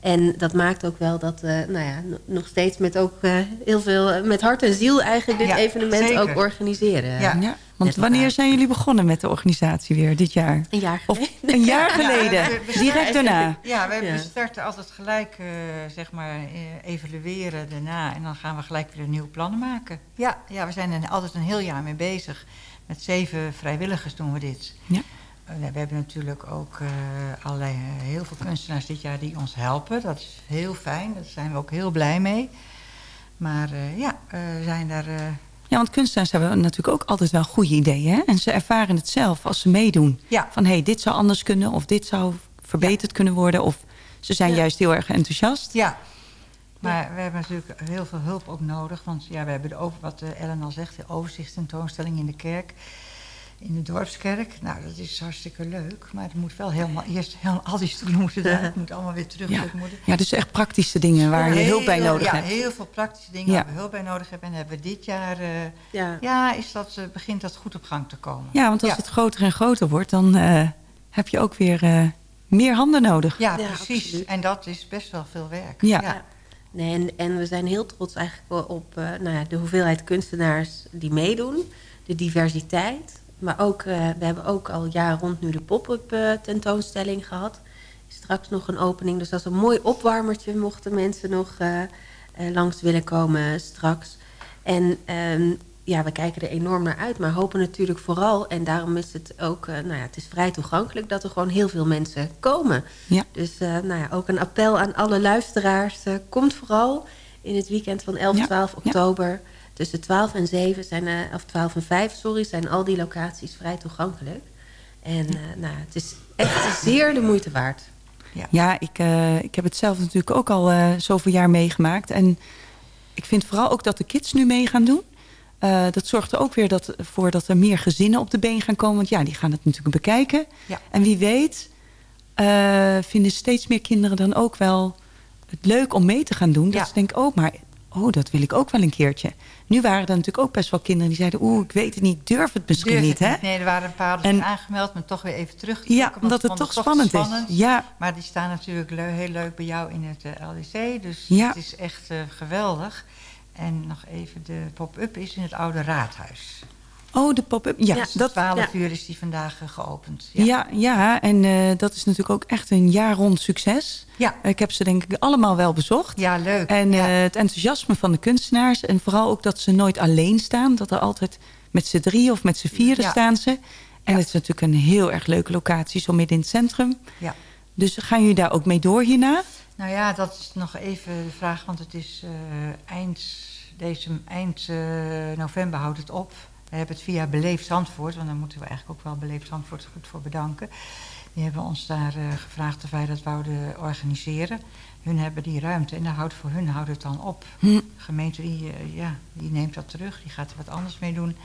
En dat maakt ook wel dat, eh, nou ja, no- nog steeds met ook eh, heel veel, met hart en ziel eigenlijk dit Ja, evenement zeker. ook organiseren. Ja. Ja, want wanneer zijn jullie begonnen met de organisatie weer dit jaar? Een jaar Of geleden. een jaar Ja, geleden, we- we direct daarna. Ja, we, starten altijd gelijk, eh, zeg maar, eh, evalueren daarna. En dan gaan we gelijk weer nieuwe plannen maken. Ja, ja we zijn er altijd een heel jaar mee bezig. Met zeven vrijwilligers doen we dit. Ja. Eh, we hebben natuurlijk ook eh, allerlei, heel veel kunstenaars dit jaar die ons helpen. Dat is heel fijn, daar zijn we ook heel blij mee. Maar eh, ja, eh, we zijn daar... Ja, want kunstenaars hebben natuurlijk ook altijd wel goede ideeën. Hè? En ze ervaren het zelf als ze meedoen. Ja. Van, hé, hey, dit zou anders kunnen. Of dit zou verbeterd kunnen worden. Of ze zijn Ja. juist heel erg enthousiast. Ja, maar we hebben natuurlijk heel veel hulp ook nodig. Want ja, we hebben de over, wat eh, Ellen al zegt, de overzichtstentoonstelling in de kerk. In de dorpskerk. Nou, dat is hartstikke leuk. Maar het moet wel helemaal eerst heel, al die stoelen moeten daar. Het moet allemaal weer terug. Ja. Ja, dus echt praktische dingen waar je hulp bij nodig ja, hebt. heel veel praktische dingen Ja. waar we hulp bij nodig hebben. En hebben we dit jaar, eh, Ja. ja, is dat, eh, begint dat goed op gang te komen. Ja, want als ja. het groter en groter wordt, dan eh, heb je ook weer eh, meer handen nodig. Ja, Ja, precies. absoluut. En dat is best wel veel werk. Ja. Ja. Nee, en, en we zijn heel trots eigenlijk op eh, nou ja, de hoeveelheid kunstenaars die meedoen. De diversiteit. Maar ook, eh, we hebben ook al jaar rond nu de pop-up eh, tentoonstelling gehad. Straks nog een opening. Dus dat is een mooi opwarmertje mochten mensen nog eh, langs willen komen straks. En ehm, ja, we kijken er enorm naar uit. Maar hopen natuurlijk vooral, en daarom is het ook, nou ja, het is vrij toegankelijk dat er gewoon heel veel mensen komen. Ja. Dus nou ja, ook een appel aan alle luisteraars. komt vooral in het weekend van 11, Ja, 12 ja. Tussen 12 en 7 zijn, eh, of 12 en 5, sorry, zijn al die locaties vrij toegankelijk. En eh, nou, ja, het is echt zeer de moeite waard. Ja, ik, eh, ik heb het zelf natuurlijk ook al zoveel jaar meegemaakt. En ik vind vooral ook dat de kids nu mee gaan doen. Dat zorgt er ook weer dat, voor dat er meer gezinnen op de been gaan komen. Want ja, die gaan het natuurlijk bekijken. Ja. En wie weet vinden steeds meer kinderen dan ook wel het leuk om mee te gaan doen. Dat Ja. ze denken, oh, maar oh, dat wil ik ook wel een keertje. Nu waren er natuurlijk ook best wel kinderen die zeiden... oeh, ik weet het niet, ik durf het misschien Durf niet, hè? Nee, er waren een paar die En- zich aangemeld, maar toch weer even terug. Ja, omdat het toch spannend is. Ja, Maar die staan natuurlijk heel leuk bij jou in het eh, LDC. Dus Ja. het is echt eh, geweldig. En nog even, de pop-up is in het oude raadhuis. Oh, de pop-up. Ja, Ja, dat, 12 ja. uur is die vandaag eh, geopend. Ja, ja, en eh, dat is natuurlijk ook echt een jaar rond succes. Ja. Ik heb ze denk ik allemaal wel bezocht. Ja, leuk. En ja. eh, het enthousiasme van de kunstenaars. En vooral ook dat ze nooit alleen staan. Dat er altijd met z'n drie of met z'n vieren Ja. staan ze. En Ja. het is natuurlijk een heel erg leuke locatie. Zo midden in het centrum. ja. Dus gaan jullie daar ook mee door hierna? Nou ja, dat is nog even de vraag, want het is eh, eind, deze, eind eh, november houdt het op. We hebben het via Beleefd Zandvoort, want daar moeten we eigenlijk ook wel Beleefd Zandvoort goed voor bedanken. Die hebben ons daar eh, gevraagd of wij dat wouden organiseren. Hun hebben die ruimte en daar houdt voor hun houdt het dan op. Hm. De gemeente die, eh, ja, die neemt dat terug, die gaat er wat anders mee doen.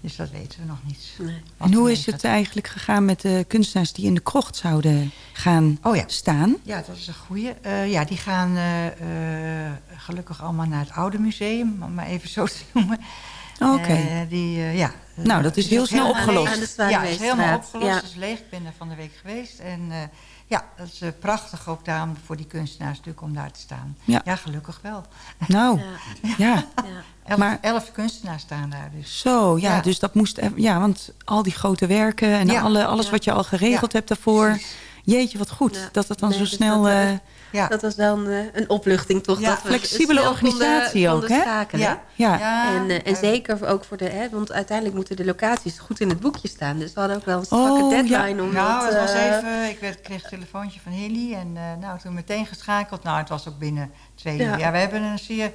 Dus dat weten we nog niet. Nee. En hoe is het gaat. eigenlijk gegaan met de kunstenaars die in de krocht zouden gaan Oh ja. staan? Ja, dat is een goeie. Eh, ja, die gaan gelukkig allemaal naar het oude museum, om maar even zo te noemen. Oké. Eh, die, eh, ja. Nou, dat is heel snel opgelost. Ja, is helemaal opgelost. Ja. Het is leeg. Ik ben er van de week geweest. En eh, ja, dat is prachtig ook daarom voor die kunstenaars natuurlijk om daar te staan. Ja. gelukkig wel. Nou, Ja, ja. ja. Elf, Maar- elf kunstenaars staan daar dus. Zo, ja, Ja. dus dat moest... even- Ja, want al die grote werken en Ja. alle, alles Ja. wat je al geregeld Ja, hebt daarvoor... Jeetje, wat goed Ja. dat het dan Nee, zo dus snel... dat, Ja, Dat was wel een, eh, een opluchting toch? Ja, dat we flexibele organisatie konden, ook, konden hè? schakelen. ja. ja. En, eh, en zeker ook voor de... Hè, want uiteindelijk moeten de locaties goed in het boekje staan. Dus we hadden ook wel een strakke Oh, ja. deadline om Nou, dat... het was eh, even, ik werd, kreeg een telefoontje van Hilly en eh, nou, toen meteen geschakeld. Nou, het was ook binnen twee Ja. uur. Ja, we hebben een zeer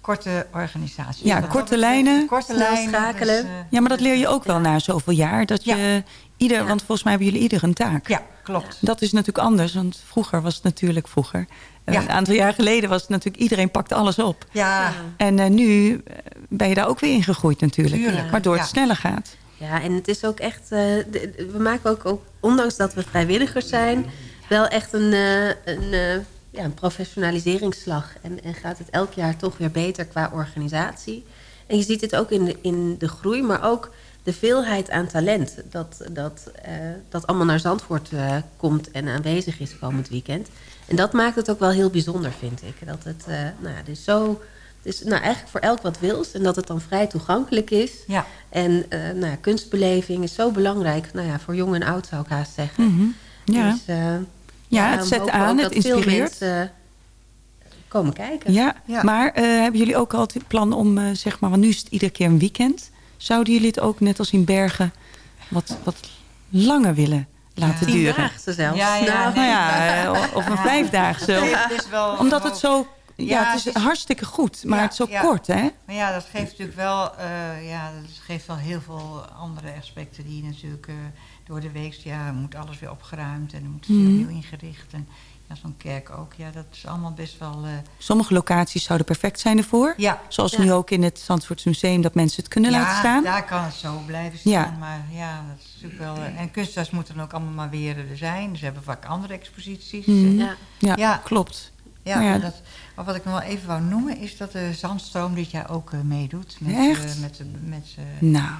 korte organisatie. Ja, korte lijnen. Korte lijnen. schakelen. dus, eh, ja, maar dat leer je ook wel na zoveel jaar. Dat je. Ieder, Ja. Want volgens mij hebben jullie ieder een taak. ja, klopt. Dat is natuurlijk anders, want vroeger was het natuurlijk vroeger. eh, Ja. Een aantal jaar geleden was het natuurlijk iedereen pakte alles op. Ja. En eh, nu eh, ben je daar ook weer in gegroeid natuurlijk. Tuurlijk, Waardoor het ja. sneller gaat. Ja, en het is ook echt... eh, de- we maken ook, ook, ondanks dat we vrijwilligers zijn... wel echt een, eh, een, ja, een professionaliseringsslag. En, en gaat het elk jaar toch weer beter qua organisatie. En je ziet het ook in de, in de groei, maar ook de veelheid aan talent... dat, dat, eh, dat allemaal naar Zandvoort eh, komt en aanwezig is komend weekend. En dat maakt het ook wel heel bijzonder, vind ik. Dat het, eh, nou ja, het is zo... Het is nou, eigenlijk voor elk wat wils. En dat het dan vrij toegankelijk is. Ja. En eh, nou ja, kunstbeleving is zo belangrijk. Nou ja, voor jong en oud zou ik haast zeggen. Mhm. Ja. Dus, eh, Ja, het zet aan, het dat veel inspireert. mensen, eh, komen kijken. Ja, Ja. maar eh, hebben jullie ook altijd het plan om, eh, zeg maar, want nu is het iedere keer een weekend. Zouden jullie het ook, net als in Bergen, wat, wat langer willen laten Ja. duren? Tiendaagse zelfs. Ja, ja, Nou, Nou ja, eh, of een vijfdaagse. Het is wel Omdat het zo, ja, Ja, het is het is- hartstikke goed, maar Ja, het is zo ja. kort, hè? Maar ja, dat geeft natuurlijk wel, eh, ja, dat geeft wel heel veel andere aspecten die natuurlijk eh, door de week, ja, moet alles weer opgeruimd en dan moet het weer opnieuw ingericht. En ja, zo'n kerk ook, ja, dat is allemaal best wel, eh, Sommige locaties zouden perfect zijn ervoor. ja. Zoals Ja. nu ook in het Zandvoorts Museum, dat mensen het kunnen ja, laten staan. daar kan het zo blijven staan. Ja. Maar ja, dat is natuurlijk wel... eh, en kunstenaars moeten dan ook allemaal maar weer er zijn. Ze hebben vaak andere exposities. Mhm. Ja. Ja, Ja. klopt. Ja, Maar ja, dat, maar wat ik nog wel even wou noemen... is dat de Zandstroom dit jaar ook eh, meedoet. Met, Echt? eh, met, de- met, ze- Nou,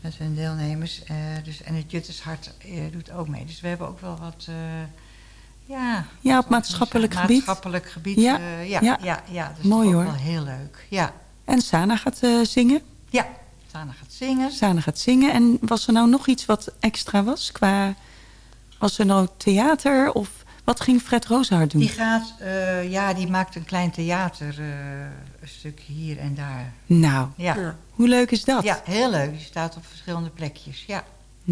met hun deelnemers. Eh, dus, en het Juttershart eh, doet ook mee. Dus we hebben ook wel wat... eh, ja, ja, op maatschappelijk gebied. Maatschappelijk gebied. Ja, eh, ja, ja. ja. ja, dat is Mooi, ook hoor. wel heel leuk. Ja, En Sana gaat eh, zingen. ja. Sana gaat zingen. Sana gaat zingen. En was er nou nog iets wat extra was? Qua, was er nou theater of wat ging Fred Rozenhart doen? Die gaat, eh, ja, die maakt een klein theaterstuk hier en daar. Nou. Ja. hoe leuk is dat? ja, heel leuk. Die staat op verschillende plekjes. Ja,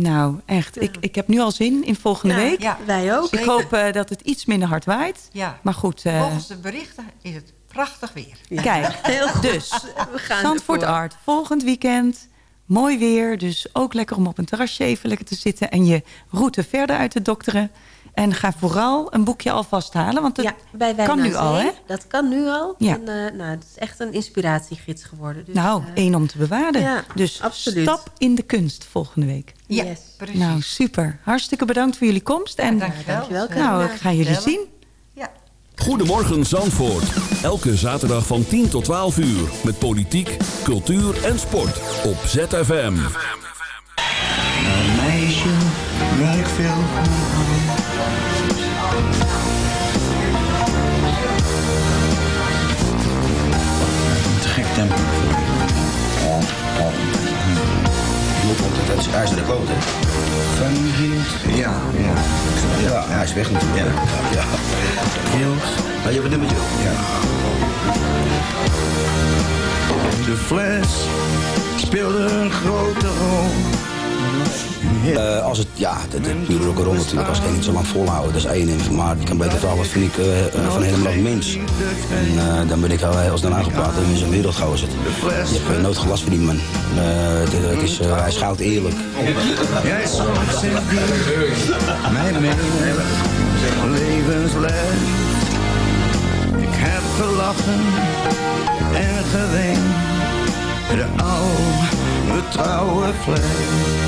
Nou, echt. Ik, ik heb nu al zin in volgende Ja, week. ja. Wij ook. Ik hoop eh, dat het iets minder hard waait. ja. Maar goed, eh, Volgens de berichten is het prachtig weer. kijk. Heel goed. Dus, We gaan Zandvoort ervoor. Art, volgend weekend. Mooi weer, dus ook lekker om op een terrasje even lekker te zitten... en je route verder uit te dokteren. En ga vooral een boekje alvast halen, want het Ja, bij Wijn kan nu al, hè? Dat kan nu al. Ja. En, eh, nou, het is echt een inspiratiegids geworden. Dus, nou, eh, één om te bewaren. ja, dus absoluut. stap in de kunst volgende week. Ja, Yes. precies. Nou, super. Hartstikke bedankt voor jullie komst. En dankjewel. dankjewel, nou, ik ga jullie zien. Ja. Goedemorgen Zandvoort. Elke zaterdag van 10 tot 12 uur. Met politiek, cultuur en sport. Op ZFM. Een meisje waar ik veel Moet altijd uit zijn ijzeren kloot, hè? Van Hield. Ja, ja. Ja, hij is weg natuurlijk. Ja. Ja. Hield. Maar je hebt een nummertje. Ja. De fles speelde een grote rol. Eh, als het, ja, ook een rol natuurlijk. Als ik niet zo lang volhouden, dat is één. Maar ik kan beter vragen, wat vind ik eh, eh, van helemaal mens? En dan ben ik al als daarna gepraat en in zijn wereld gehouden zit. Je hebt nooit gelast van die man. Het, het is, hij schouwt eerlijk. Jij mijn levensles. Ik heb gelachen en geweend, de oude trouwe fles.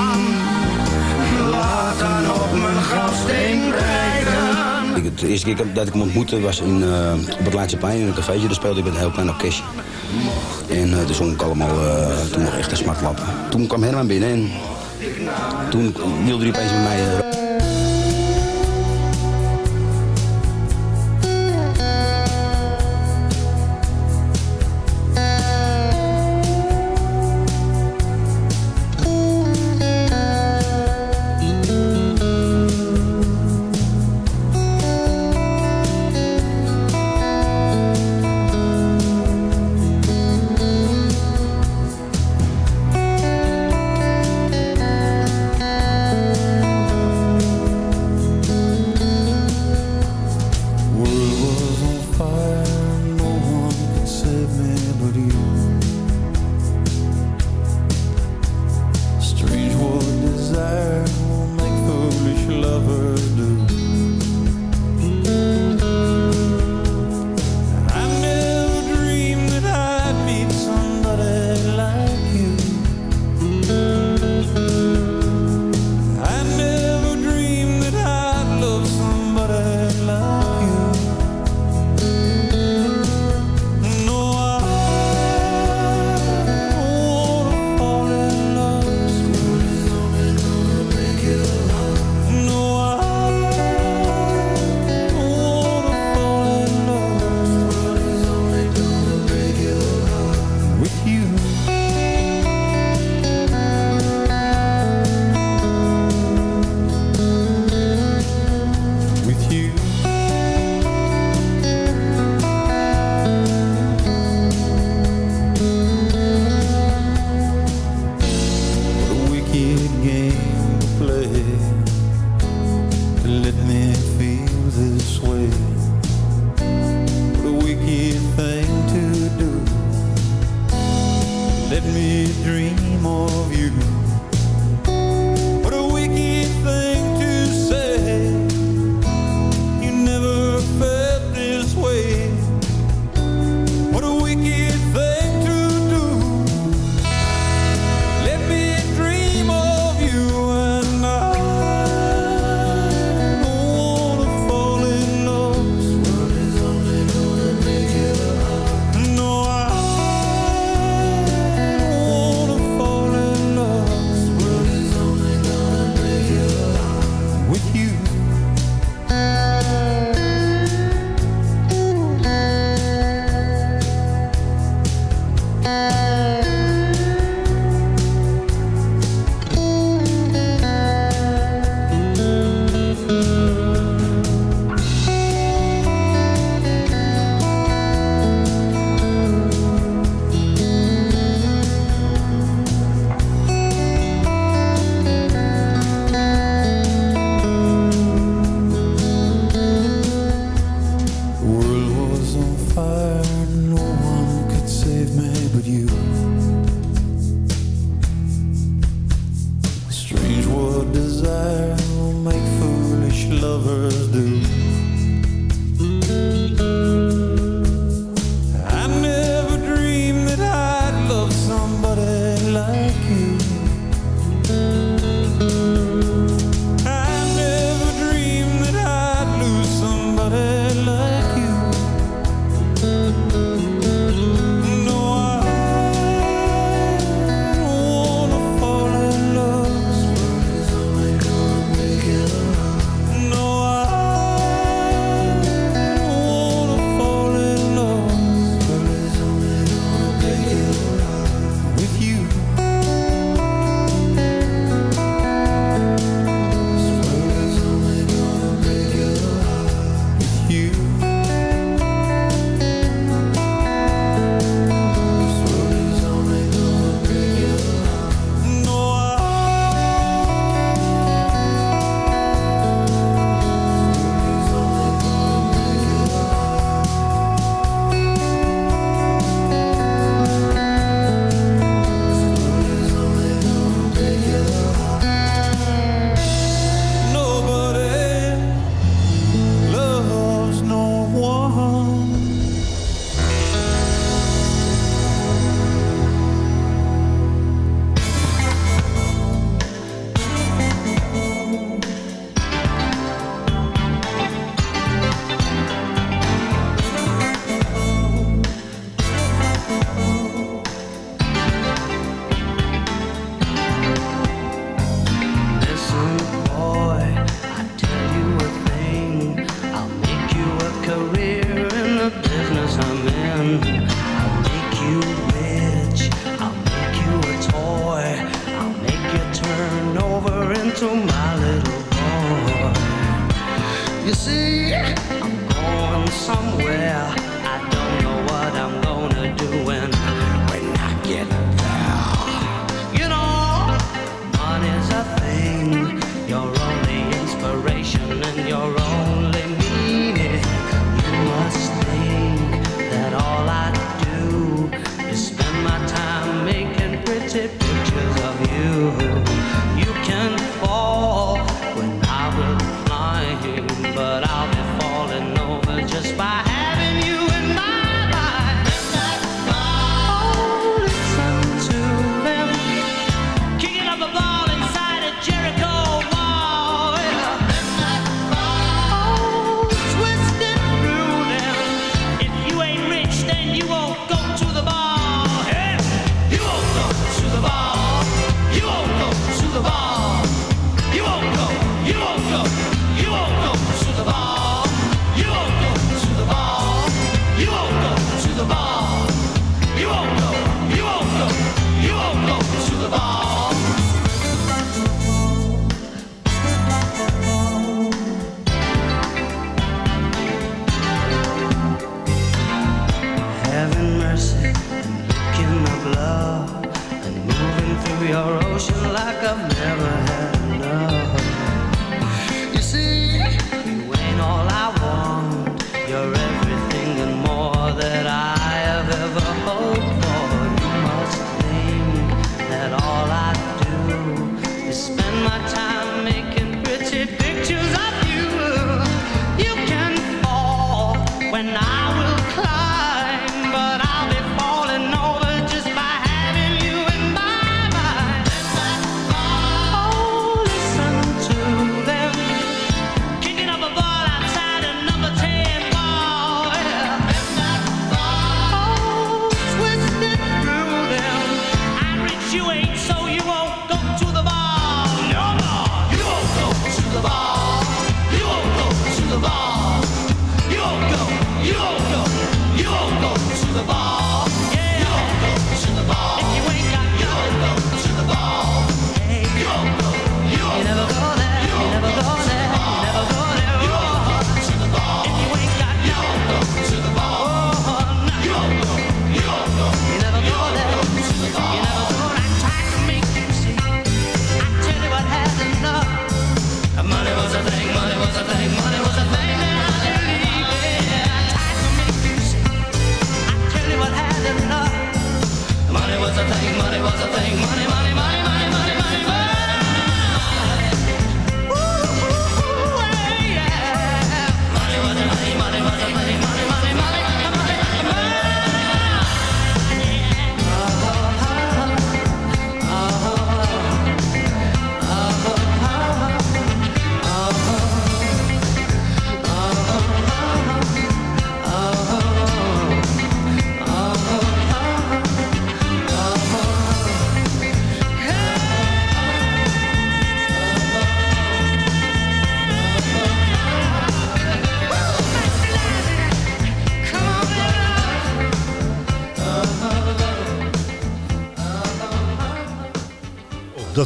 De eerste keer dat ik hem ontmoette was in, eh, op het Leidseplein in een cafeetje. Daar speelde ik met een heel klein orkestje. En uh, toen zong ik allemaal, eh, toen nog echt een smartlappen. Toen kwam Herman binnen en toen wilde hij opeens met mij...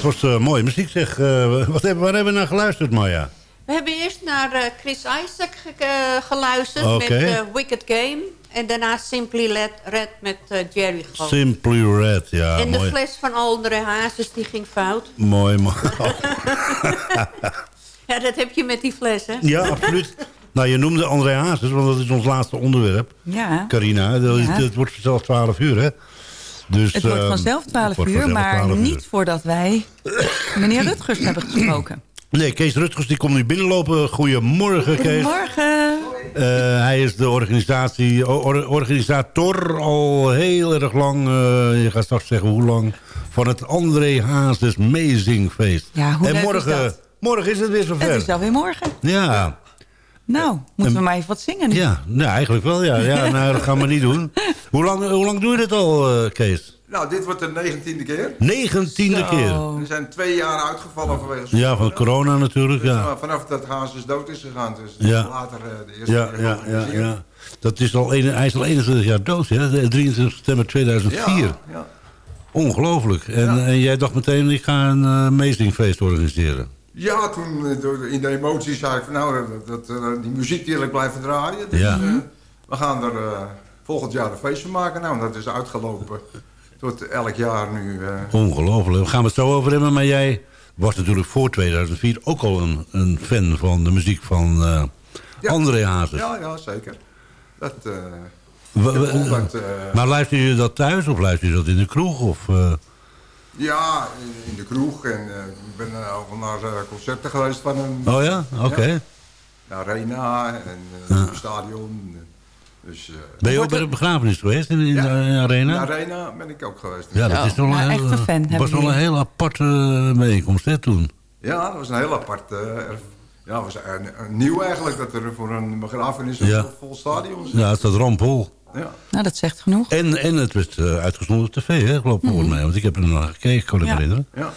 dat was eh, mooie muziek zeg. Eh, wat hebben, waar hebben we naar geluisterd, Maya? We hebben eerst naar eh, Chris Isaac ge- geluisterd met Wicked Game. En daarna Simply Red, Red met Jerry Gold. Simply Red, ja, en de fles van Aldere Hazes, die ging fout. Mooi, mooi. Ja, dat heb je met die fles, hè? ja, absoluut. Nou, je noemde André Hazes, want dat is ons laatste onderwerp. Ja. Carina, dat is- Ja. het wordt vanzelf 12 uur, hè? Dus, Het wordt eh, vanzelf het 12 wordt uur, vanzelf maar 12 uur. niet voordat wij meneer Rutgers hebben gesproken. Nee, Kees Rutgers die komt nu binnenlopen. Goedemorgen, Kees. Goedemorgen. Eh, hij is de organisatie, or- organisator al heel erg lang. eh, je gaat straks zeggen hoe lang. Van het André Hazes Amazing Feest. Ja, hoe en leuk is morgen, dat? morgen is het weer zover. Het is alweer morgen. Ja, Nou, moeten we maar even wat zingen nu? ja nou, eigenlijk wel. Ja. Ja, nou, dat gaan we niet doen. Hoe lang, hoe lang doe je dit al, eh, Kees? Nou, dit wordt de negentiende keer. Negentiende Zo. keer. Er zijn twee jaar uitgevallen vanwege Ja, van corona natuurlijk. Dus, Ja, maar vanaf dat Hazes dood is gegaan. Dus Ja. later eh, de eerste ja, keer ja, ja. ja. Dat is al, een- hij is al 21 jaar dood, hè? 23 september 2004. Ja, ja. Ongelooflijk. En, en jij dacht meteen, ik ga een eh, Amazing Feest organiseren. Ja, toen eh, in de emoties zei ik van nou, dat, dat, eh, die muziek die wil ik blijven draaien. Dus Ja. eh, we gaan er eh, volgend jaar een feest van maken. Nou, dat is uitgelopen tot elk jaar nu. eh, Ongelooflijk. We gaan het zo over hebben. Maar jij was natuurlijk voor 2004 ook al een, een fan van de muziek van eh Ja. André Hazes. ja, ja, zeker. Dat, eh, We- we- eh, maar luister je dat thuis of luister je dat in de kroeg? Of, eh, Ja, in, in de kroeg. En eh, ik ben eh, ook naar eh, concerten geweest van hem. Oh ja? Oké. De Arena en eh, het stadion. Dus, eh, ben je ook bij de begrafenis geweest in, in Ja. de in de arena? De Arena ben ik ook geweest. Ja, dat is toch een, heel, een fan was wel een heel aparte bijeenkomst hè, toen. Ja, dat was een heel apart. ja, was een, een nieuw eigenlijk dat er voor een begrafenis een Ja. vol stadion zit. Ja, het staat rampvol. Ja. Nou, dat zegt genoeg. En, en het werd eh, uitgezonden op tv, hè, geloof ik, volgens mij. Want ik heb er naar gekeken, kan ik me Ja. herinneren. Ja.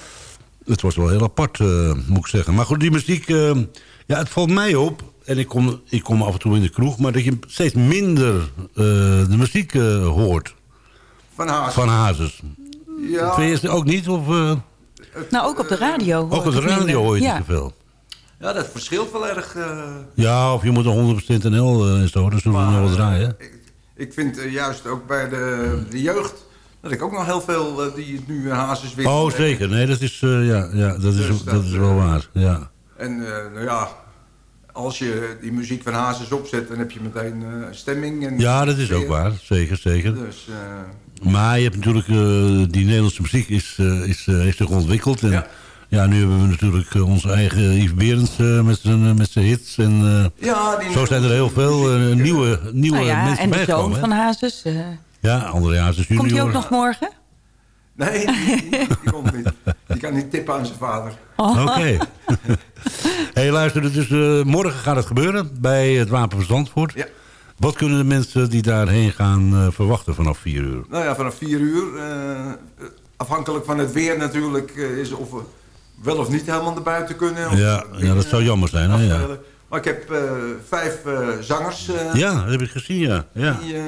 Het was wel heel apart, eh, moet ik zeggen. Maar goed, die muziek, eh, ja, het valt mij op. En ik kom, ik kom af en toe in de kroeg, maar dat je steeds minder eh, de muziek eh, hoort Van Haas. van Hazes. Ja, Vind je het ook niet? Of, eh, Nou, ook op de radio. ook op de radio hoor je ja. niet zoveel. ja, dat verschilt wel erg. eh. Ja, of je moet een 100% NL eh, en zo, dan zullen we nog wel draaien. ik, ik vind eh, juist ook bij de, de jeugd... dat ik ook nog heel veel eh, die het nu Hazes weer... Oh, zeker. Nee, dat is, eh, ja, ja, dat is, Dus dat dat, is wel eh, waar. Ja. En eh, nou ja, als je die muziek van Hazes opzet... dan heb je meteen eh, stemming. En ja, dat is ook waar. Zeker, zeker. Dus eh, Maar je hebt natuurlijk, eh, die Nederlandse muziek is, eh, is, eh, heeft zich ontwikkeld. En ja. Ja. nu hebben we natuurlijk eh, onze eigen Yves Berends eh, met zijn eh, met zijn hits. En, eh, ja, die zo zijn er heel veel nieuwe, nieuwe Nou ja, mensen en de zoon van? Hazes. eh, Ja, André Hazes junior. komt hij ook nog morgen? Nee, die, die komt niet. Die kan niet tippen aan zijn vader. Oh. Oké. hey, luister, dus eh, morgen gaat het gebeuren bij het Wapen van Zandvoort. Ja. Wat kunnen de mensen die daarheen gaan eh, verwachten vanaf 4 uur? Nou ja, vanaf 4 uur. eh, afhankelijk van het weer natuurlijk. eh, is of we wel of niet helemaal naar buiten kunnen. Of Ja, ja, dat zou jammer zijn. Hè? Ja. Maar ik heb eh, vijf eh, zangers eh, ja, dat heb ik gezien, ja. ja. die eh,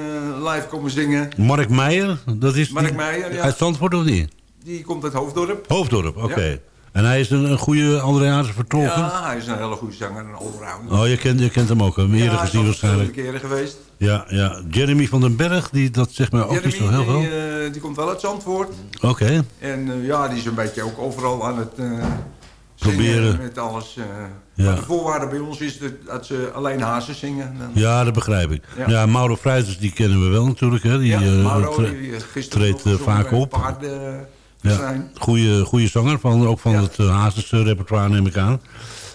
live komen zingen. Mark Meijer, dat is Mark die- Meijer, ja. uit Zandvoort of niet? Die komt uit Hoofddorp. Hoofddorp, oké. En hij is een, een goede Andreaanse vertolker? Ja, hij is een hele goede zanger, een allrounder. Oh, je kent, je kent hem ook, hem eerder ja, gezien waarschijnlijk. verschillende keren geweest. Ja, ja. Jeremy van den Berg, die, dat zegt mij ook niet zo heel veel. die, eh, die komt wel uit Zandvoort. Oké. En eh, ja, die is een beetje ook overal aan het eh, Proberen. met alles. Ja. Maar de voorwaarde bij ons is dat, ze alleen hazen zingen. Dan- Ja, dat begrijp ik. Ja, Ja. Mauro Fruiters, die kennen we wel natuurlijk. Hè. Die Ja, Mauro, die, gisteren treedt vaak op. Paarden, Ja, zijn. goede, goede zanger, van, ook van het uh, Hazes-repertoire neem ik aan.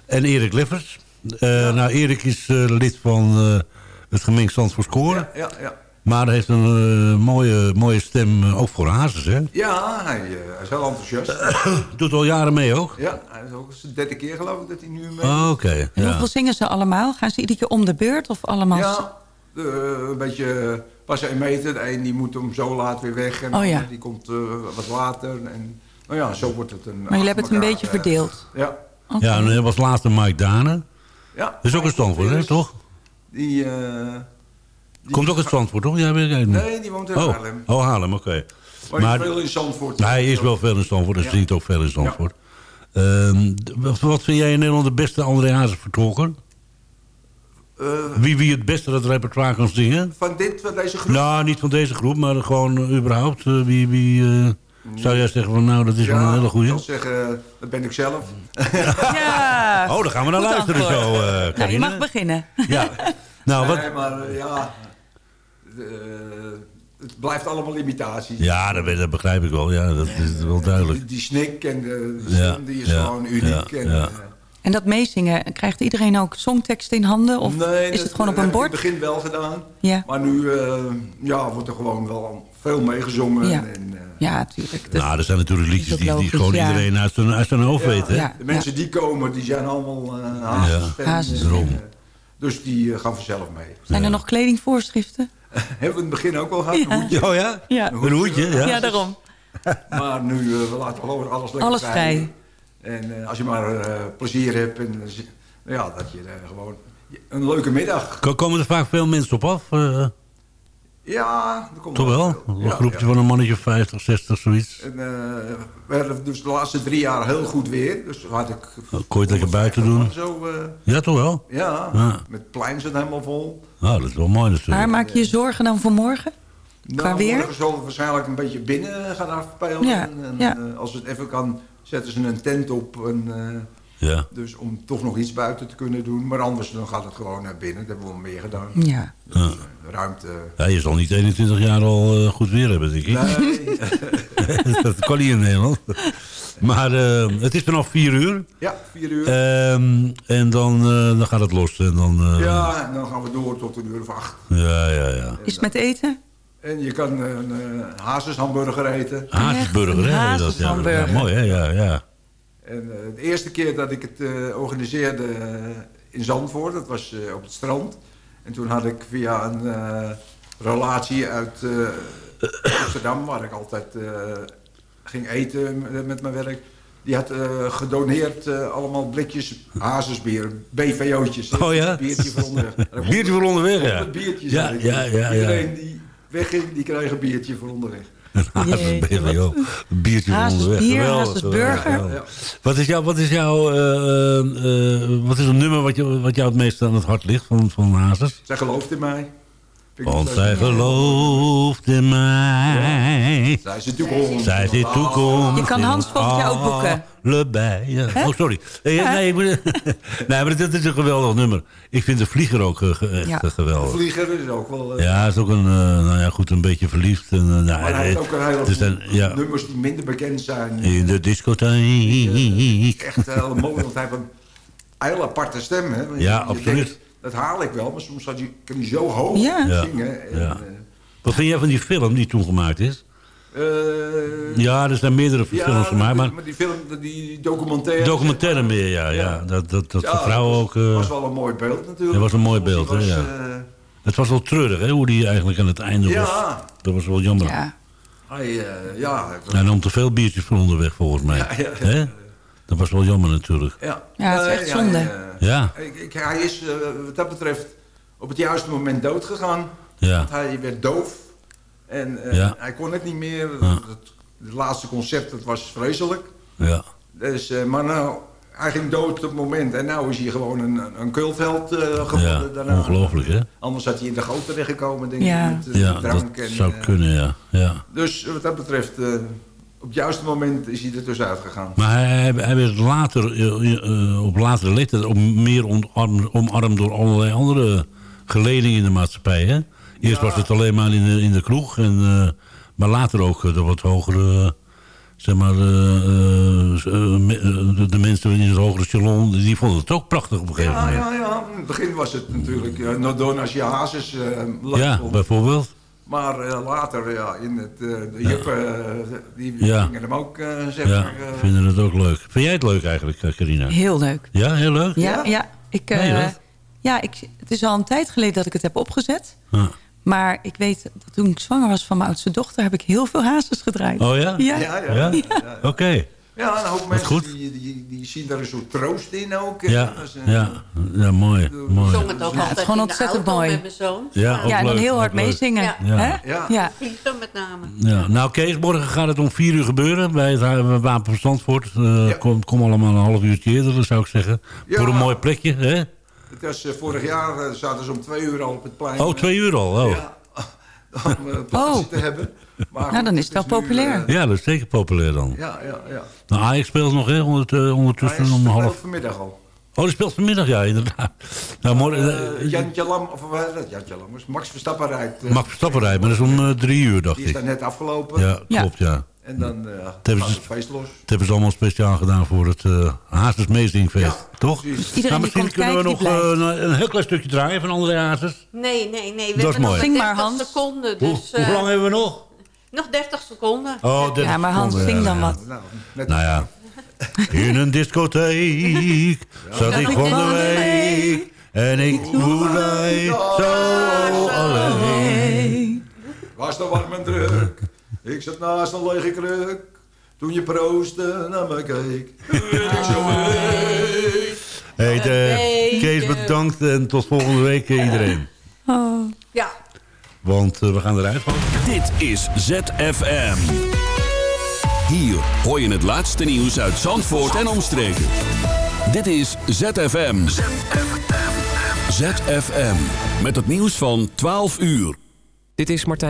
En Erik Leffers. Eh, Nou, Erik is eh, lid van eh, het gemengd Zandvoort Score. Ja, ja. Maar hij heeft een eh, mooie, mooie stem, eh, ook voor Hazes, hè? Ja, hij, eh, hij is heel enthousiast. Doet al jaren mee ook? ja, hij is ook de derde keer geloof ik dat hij nu mee Oh, Oké, En ja. hoeveel zingen ze allemaal? Gaan ze iedere keer om de beurt of allemaal? Ja, eh, een beetje pas een meter. De een die moet hem zo laat weer weg. En Oh, ja. die komt eh, wat later. En, nou ja, zo wordt het een... Maar jullie hebben het een beetje verdeeld. Ja. Ja, en er was laatst een Mike Dane. ja. Dat is ook een Zandvoort, hè, toch? Die, eh, Komt ook uit Zandvoort, toch? Ja, weet ik. Nee, die woont in oh. Haarlem. Oh, Haarlem, oké. Maar, veel in Zandvoort. Hij is wel veel in Zandvoort, hij Ja. zingt ook veel in Zandvoort. Ehm, wat vind jij in Nederland de beste André Hazes vertolker? Eh, Wie, wie het beste dat repertoire kan zingen? van dit, van deze groep? Nou, niet van deze groep, maar gewoon eh, überhaupt. eh, wie wie eh, zou jij zeggen van nou, dat is wel een hele Ik goeie? zal zeggen, dat ben ik zelf. Ja. Oh, daar gaan we naar Goed luisteren antwoord. zo, eh Nou, je mag beginnen. Ja. Nou, wat... Nee, maar ja... eh, het blijft allemaal imitaties. Ja, dat, begrijp ik wel. Ja, dat is wel duidelijk. Die, die snik en de, Ja, stem, die is ja, gewoon uniek. ja, en, ja. En dat meezingen, krijgt iedereen ook songteksten in handen? Of nee, is dat het gewoon op heb een ik in bord? het begin wel gedaan. Ja. Maar nu eh, ja, wordt er gewoon wel veel meegezongen. Ja. En, eh, Ja, natuurlijk. Nou, er zijn natuurlijk liedjes die, die gewoon ja. iedereen uit zijn, uit zijn hoofd weet. Hè? Ja. de mensen die komen, die zijn allemaal uh, Ja. Hazes. En, eh, dus die gaan vanzelf mee. Zijn er nog kledingvoorschriften? Hebben we in het begin ook al gehad, Ja. een hoedje. Oh ja? Ja. Een hoedje, ja. Ja, daarom. Maar nu we laten alles lekker Alles vrij. En eh, als je maar eh, plezier hebt en eh, ja, dat je gewoon een leuke middag. Ko- Komen er vaak veel mensen op af? eh, Ja, er komt toch wel? veel. Een Ja, groepje ja. van een mannetje of 50, 60, zoiets. En, eh, we hadden dus de laatste drie jaar heel goed weer. Dus had ik... Oh, kon je het lekker buiten doen? Zo, eh, Ja, toch wel? ja, Ja. met het plein zit helemaal vol. Nou, dat is wel mooi natuurlijk. Maar maak je je zorgen dan voor morgen? Qua Nou, weer? morgen zullen we waarschijnlijk een beetje binnen gaan afspelen. Ja, En, en, ja. als het even kan, zetten ze een tent op. En, eh, Ja. Dus om toch nog iets buiten te kunnen doen. Maar anders dan gaat het gewoon naar binnen. Dat hebben we wel meer gedaan. Ja. Dus, eh, ruimte. Ja, je zal niet 21 jaar al eh, goed weer hebben, denk ik. Nee. dat kan niet in Nederland. Maar eh, het is vanaf 4 uur. ja, vier uur. Ehm, en dan, eh, dan gaat het los. En dan, eh, ja, en dan gaan we door tot een uur of acht. ja, ja, ja. Is het met eten? En je kan een uh, hazeshamburger eten. Hazesburger, hè? Dat, ja, hazeshamburger. ja, mooi, hè? Ja, ja. En eh, de eerste keer dat ik het eh, organiseerde eh, in Zandvoort, dat was eh, op het strand. En toen had ik via een eh, relatie uit eh, Amsterdam, waar ik altijd eh, ging eten met, mijn werk. Die had eh, gedoneerd eh, allemaal blikjes hazesbier, BVO'tjes. Oh ja? Biertje voor onderweg. Biertje voor onderweg, ja. 100 biertjes. Ja, had ik. ja, ja, ja. Iedereen die wegging, die kreeg een biertje voor onderweg. Een BVO. Een biertje van Hazes onderweg. bier, Geweldig, hazes burger. Wat is jouw, wat is jouw, eh, eh, eh, wat is een nummer wat, je, wat jou het meest aan het hart ligt van, van Hazes? Zij gelooft in mij. Want zij gelooft in mij. Zij is de toekomst. Zij is de toekomst. Je kan Hans volgens jou ook boeken. Allebei. Oh, sorry. Nee, nee, moet- nee, maar dit is een geweldig nummer. Ik vind de vlieger ook eh, echt Ja. eh, geweldig. Vlieger is ook wel... eh, Ja, hij is ook een, eh, nou ja, goed, een beetje verliefd. En, eh, nou, maar hij heeft eh, ook een hele er zijn, ja, nummers die minder bekend zijn. in de discotheek. Echt heel mooi, want hij heeft een hele aparte stem. Hè? Ja, je- je absoluut. denkt, dat haal ik wel, maar soms had je, kan hij zo hoog Ja. Ja. zingen. En, Ja. eh, Wat vind jij van die film die toen gemaakt is? eh, Ja, er zijn meerdere ja, films van mij, maar die film, die documentaire. documentaire meer, ja. ja. Dat, dat, dat de vrouw dat ook... was, eh, was wel een mooi beeld natuurlijk. dat was een mooi beeld, hè, ja. Het was wel treurig, hè, hoe die eigenlijk aan het einde was. ja, Dat was wel jammer. Ja. hij, eh, ja, het was- Hij nam te veel biertjes voor onderweg, volgens mij. Ja, ja. Dat was wel jammer natuurlijk. ja. Ja, het is echt zonde. eh, Ja, Ik, ik, hij is eh, wat dat betreft op het juiste moment dood gegaan. ja. Want hij werd doof. En eh, Ja. hij kon het niet meer. Ja. Het, het laatste concert dat was vreselijk. ja. Dus, eh, maar nou, hij ging dood op het moment. En nu is hij gewoon een, een cultheld eh, geworden Ja, daarna. ongelooflijk, hè? Anders had hij in de goot terechtgekomen, denk Ja. ik, met eh, Ja, dat drank. en, zou eh, kunnen, ja. ja. Dus wat dat betreft, eh, op het juiste moment is hij er tussenuit gegaan. Maar hij, werd later, eh, eh, op latere leeftijd meer omarmd, omarmd door allerlei andere geledingen in de maatschappij. Hè? Eerst Ja. was het alleen maar in de, in de kroeg, en, eh, maar later ook de wat hogere, zeg maar, de, de mensen in het hogere salon, die vonden het ook prachtig op een gegeven Ja, moment. ja, ja. In het begin was het natuurlijk uh, je hazes Ja, bijvoorbeeld. Maar eh, later, ja, in het, eh, de juppen, eh, die Ja. gingen hem ook, eh zeg Ja, maar... vinden het ook leuk. Vind jij het leuk eigenlijk, Carina? Heel leuk. Ja, heel leuk? Ja, ja. Ik, eh, ja ik, het is al een tijd geleden dat ik het heb opgezet. Ja. Maar ik weet dat toen ik zwanger was van mijn oudste dochter... heb ik heel veel hazes gedraaid. Oh ja? Ja. ja, ja. Ja? Ja. Een hoop mensen goed. die, die, die zien daar een soort troost in ook. hè. Ja, eh, ja, ja, mooi. mooi. zong het ook Ja, het is altijd gewoon in de ontzettend auto mooi. met mijn zoon. Ja, ook Ja, en dan heel hard meezingen. Ja. Ja. Hè? Ja. Ja. Vliegen met name. Ja. Nou Kees, morgen gaat het om vier uur gebeuren bij het Wapen van Zandvoort. Eh, Ja. kom, kom allemaal een half uurtje eerder, zou ik zeggen. Ja. Voor een mooi plekje, hè? Het was, eh, vorig jaar zaten ze om twee uur al op het plein. Oh, twee uur al, oh. Ja, om uh, Oh. te hebben. Maar Nou, goed, dan is het wel nu, populair. eh, Ja, dat is zeker populair dan. ja, ja, ja. Nou, Ajax speelt nog, hè, ondert- eh, ondertussen Hij is om speelt half... vanmiddag al. Oh, die speelt vanmiddag, ja, inderdaad. Nou, morgen... Eh, Jantje Lam, of wat is dat? Max Verstappen rijdt. Mag Verstappen rijden, maar dat is om eh, drie uur, dacht Die is ik. daar net afgelopen. Ja, klopt, ja. En dan hebben gaat ze- het feest los. Dat hebben ze allemaal speciaal gedaan voor het uh, Hazes Meezingfeest, toch? precies. Iedereen nou, die misschien kunnen we nog die eh, een, een heel klein stukje draaien van André Hazes. Nee, nee, nee. We Dat is hebben mooi. nog maar, 30 Hans. seconden. Hoe, Dus, eh, hoe lang hebben we nog? Nog 30 seconden. Oh, Ja, maar Hans, zing dan ja. wat. Nou, Nou ja. In een discotheek zat ik van de week. En ik voelde zo alleen. Was er warm en druk. Ik zat naast een lege kruk. Toen je prooste naar me keek. Ik zo hey. Hey, de, Kees bedankt en tot volgende week iedereen. Oh. Ja. Want eh, we gaan eruit van. Dit is ZFM. Hier hoor je het laatste nieuws uit Zandvoort en omstreken. Dit is ZFM. ZFM. Met het nieuws van 12 uur. Dit is Martijn.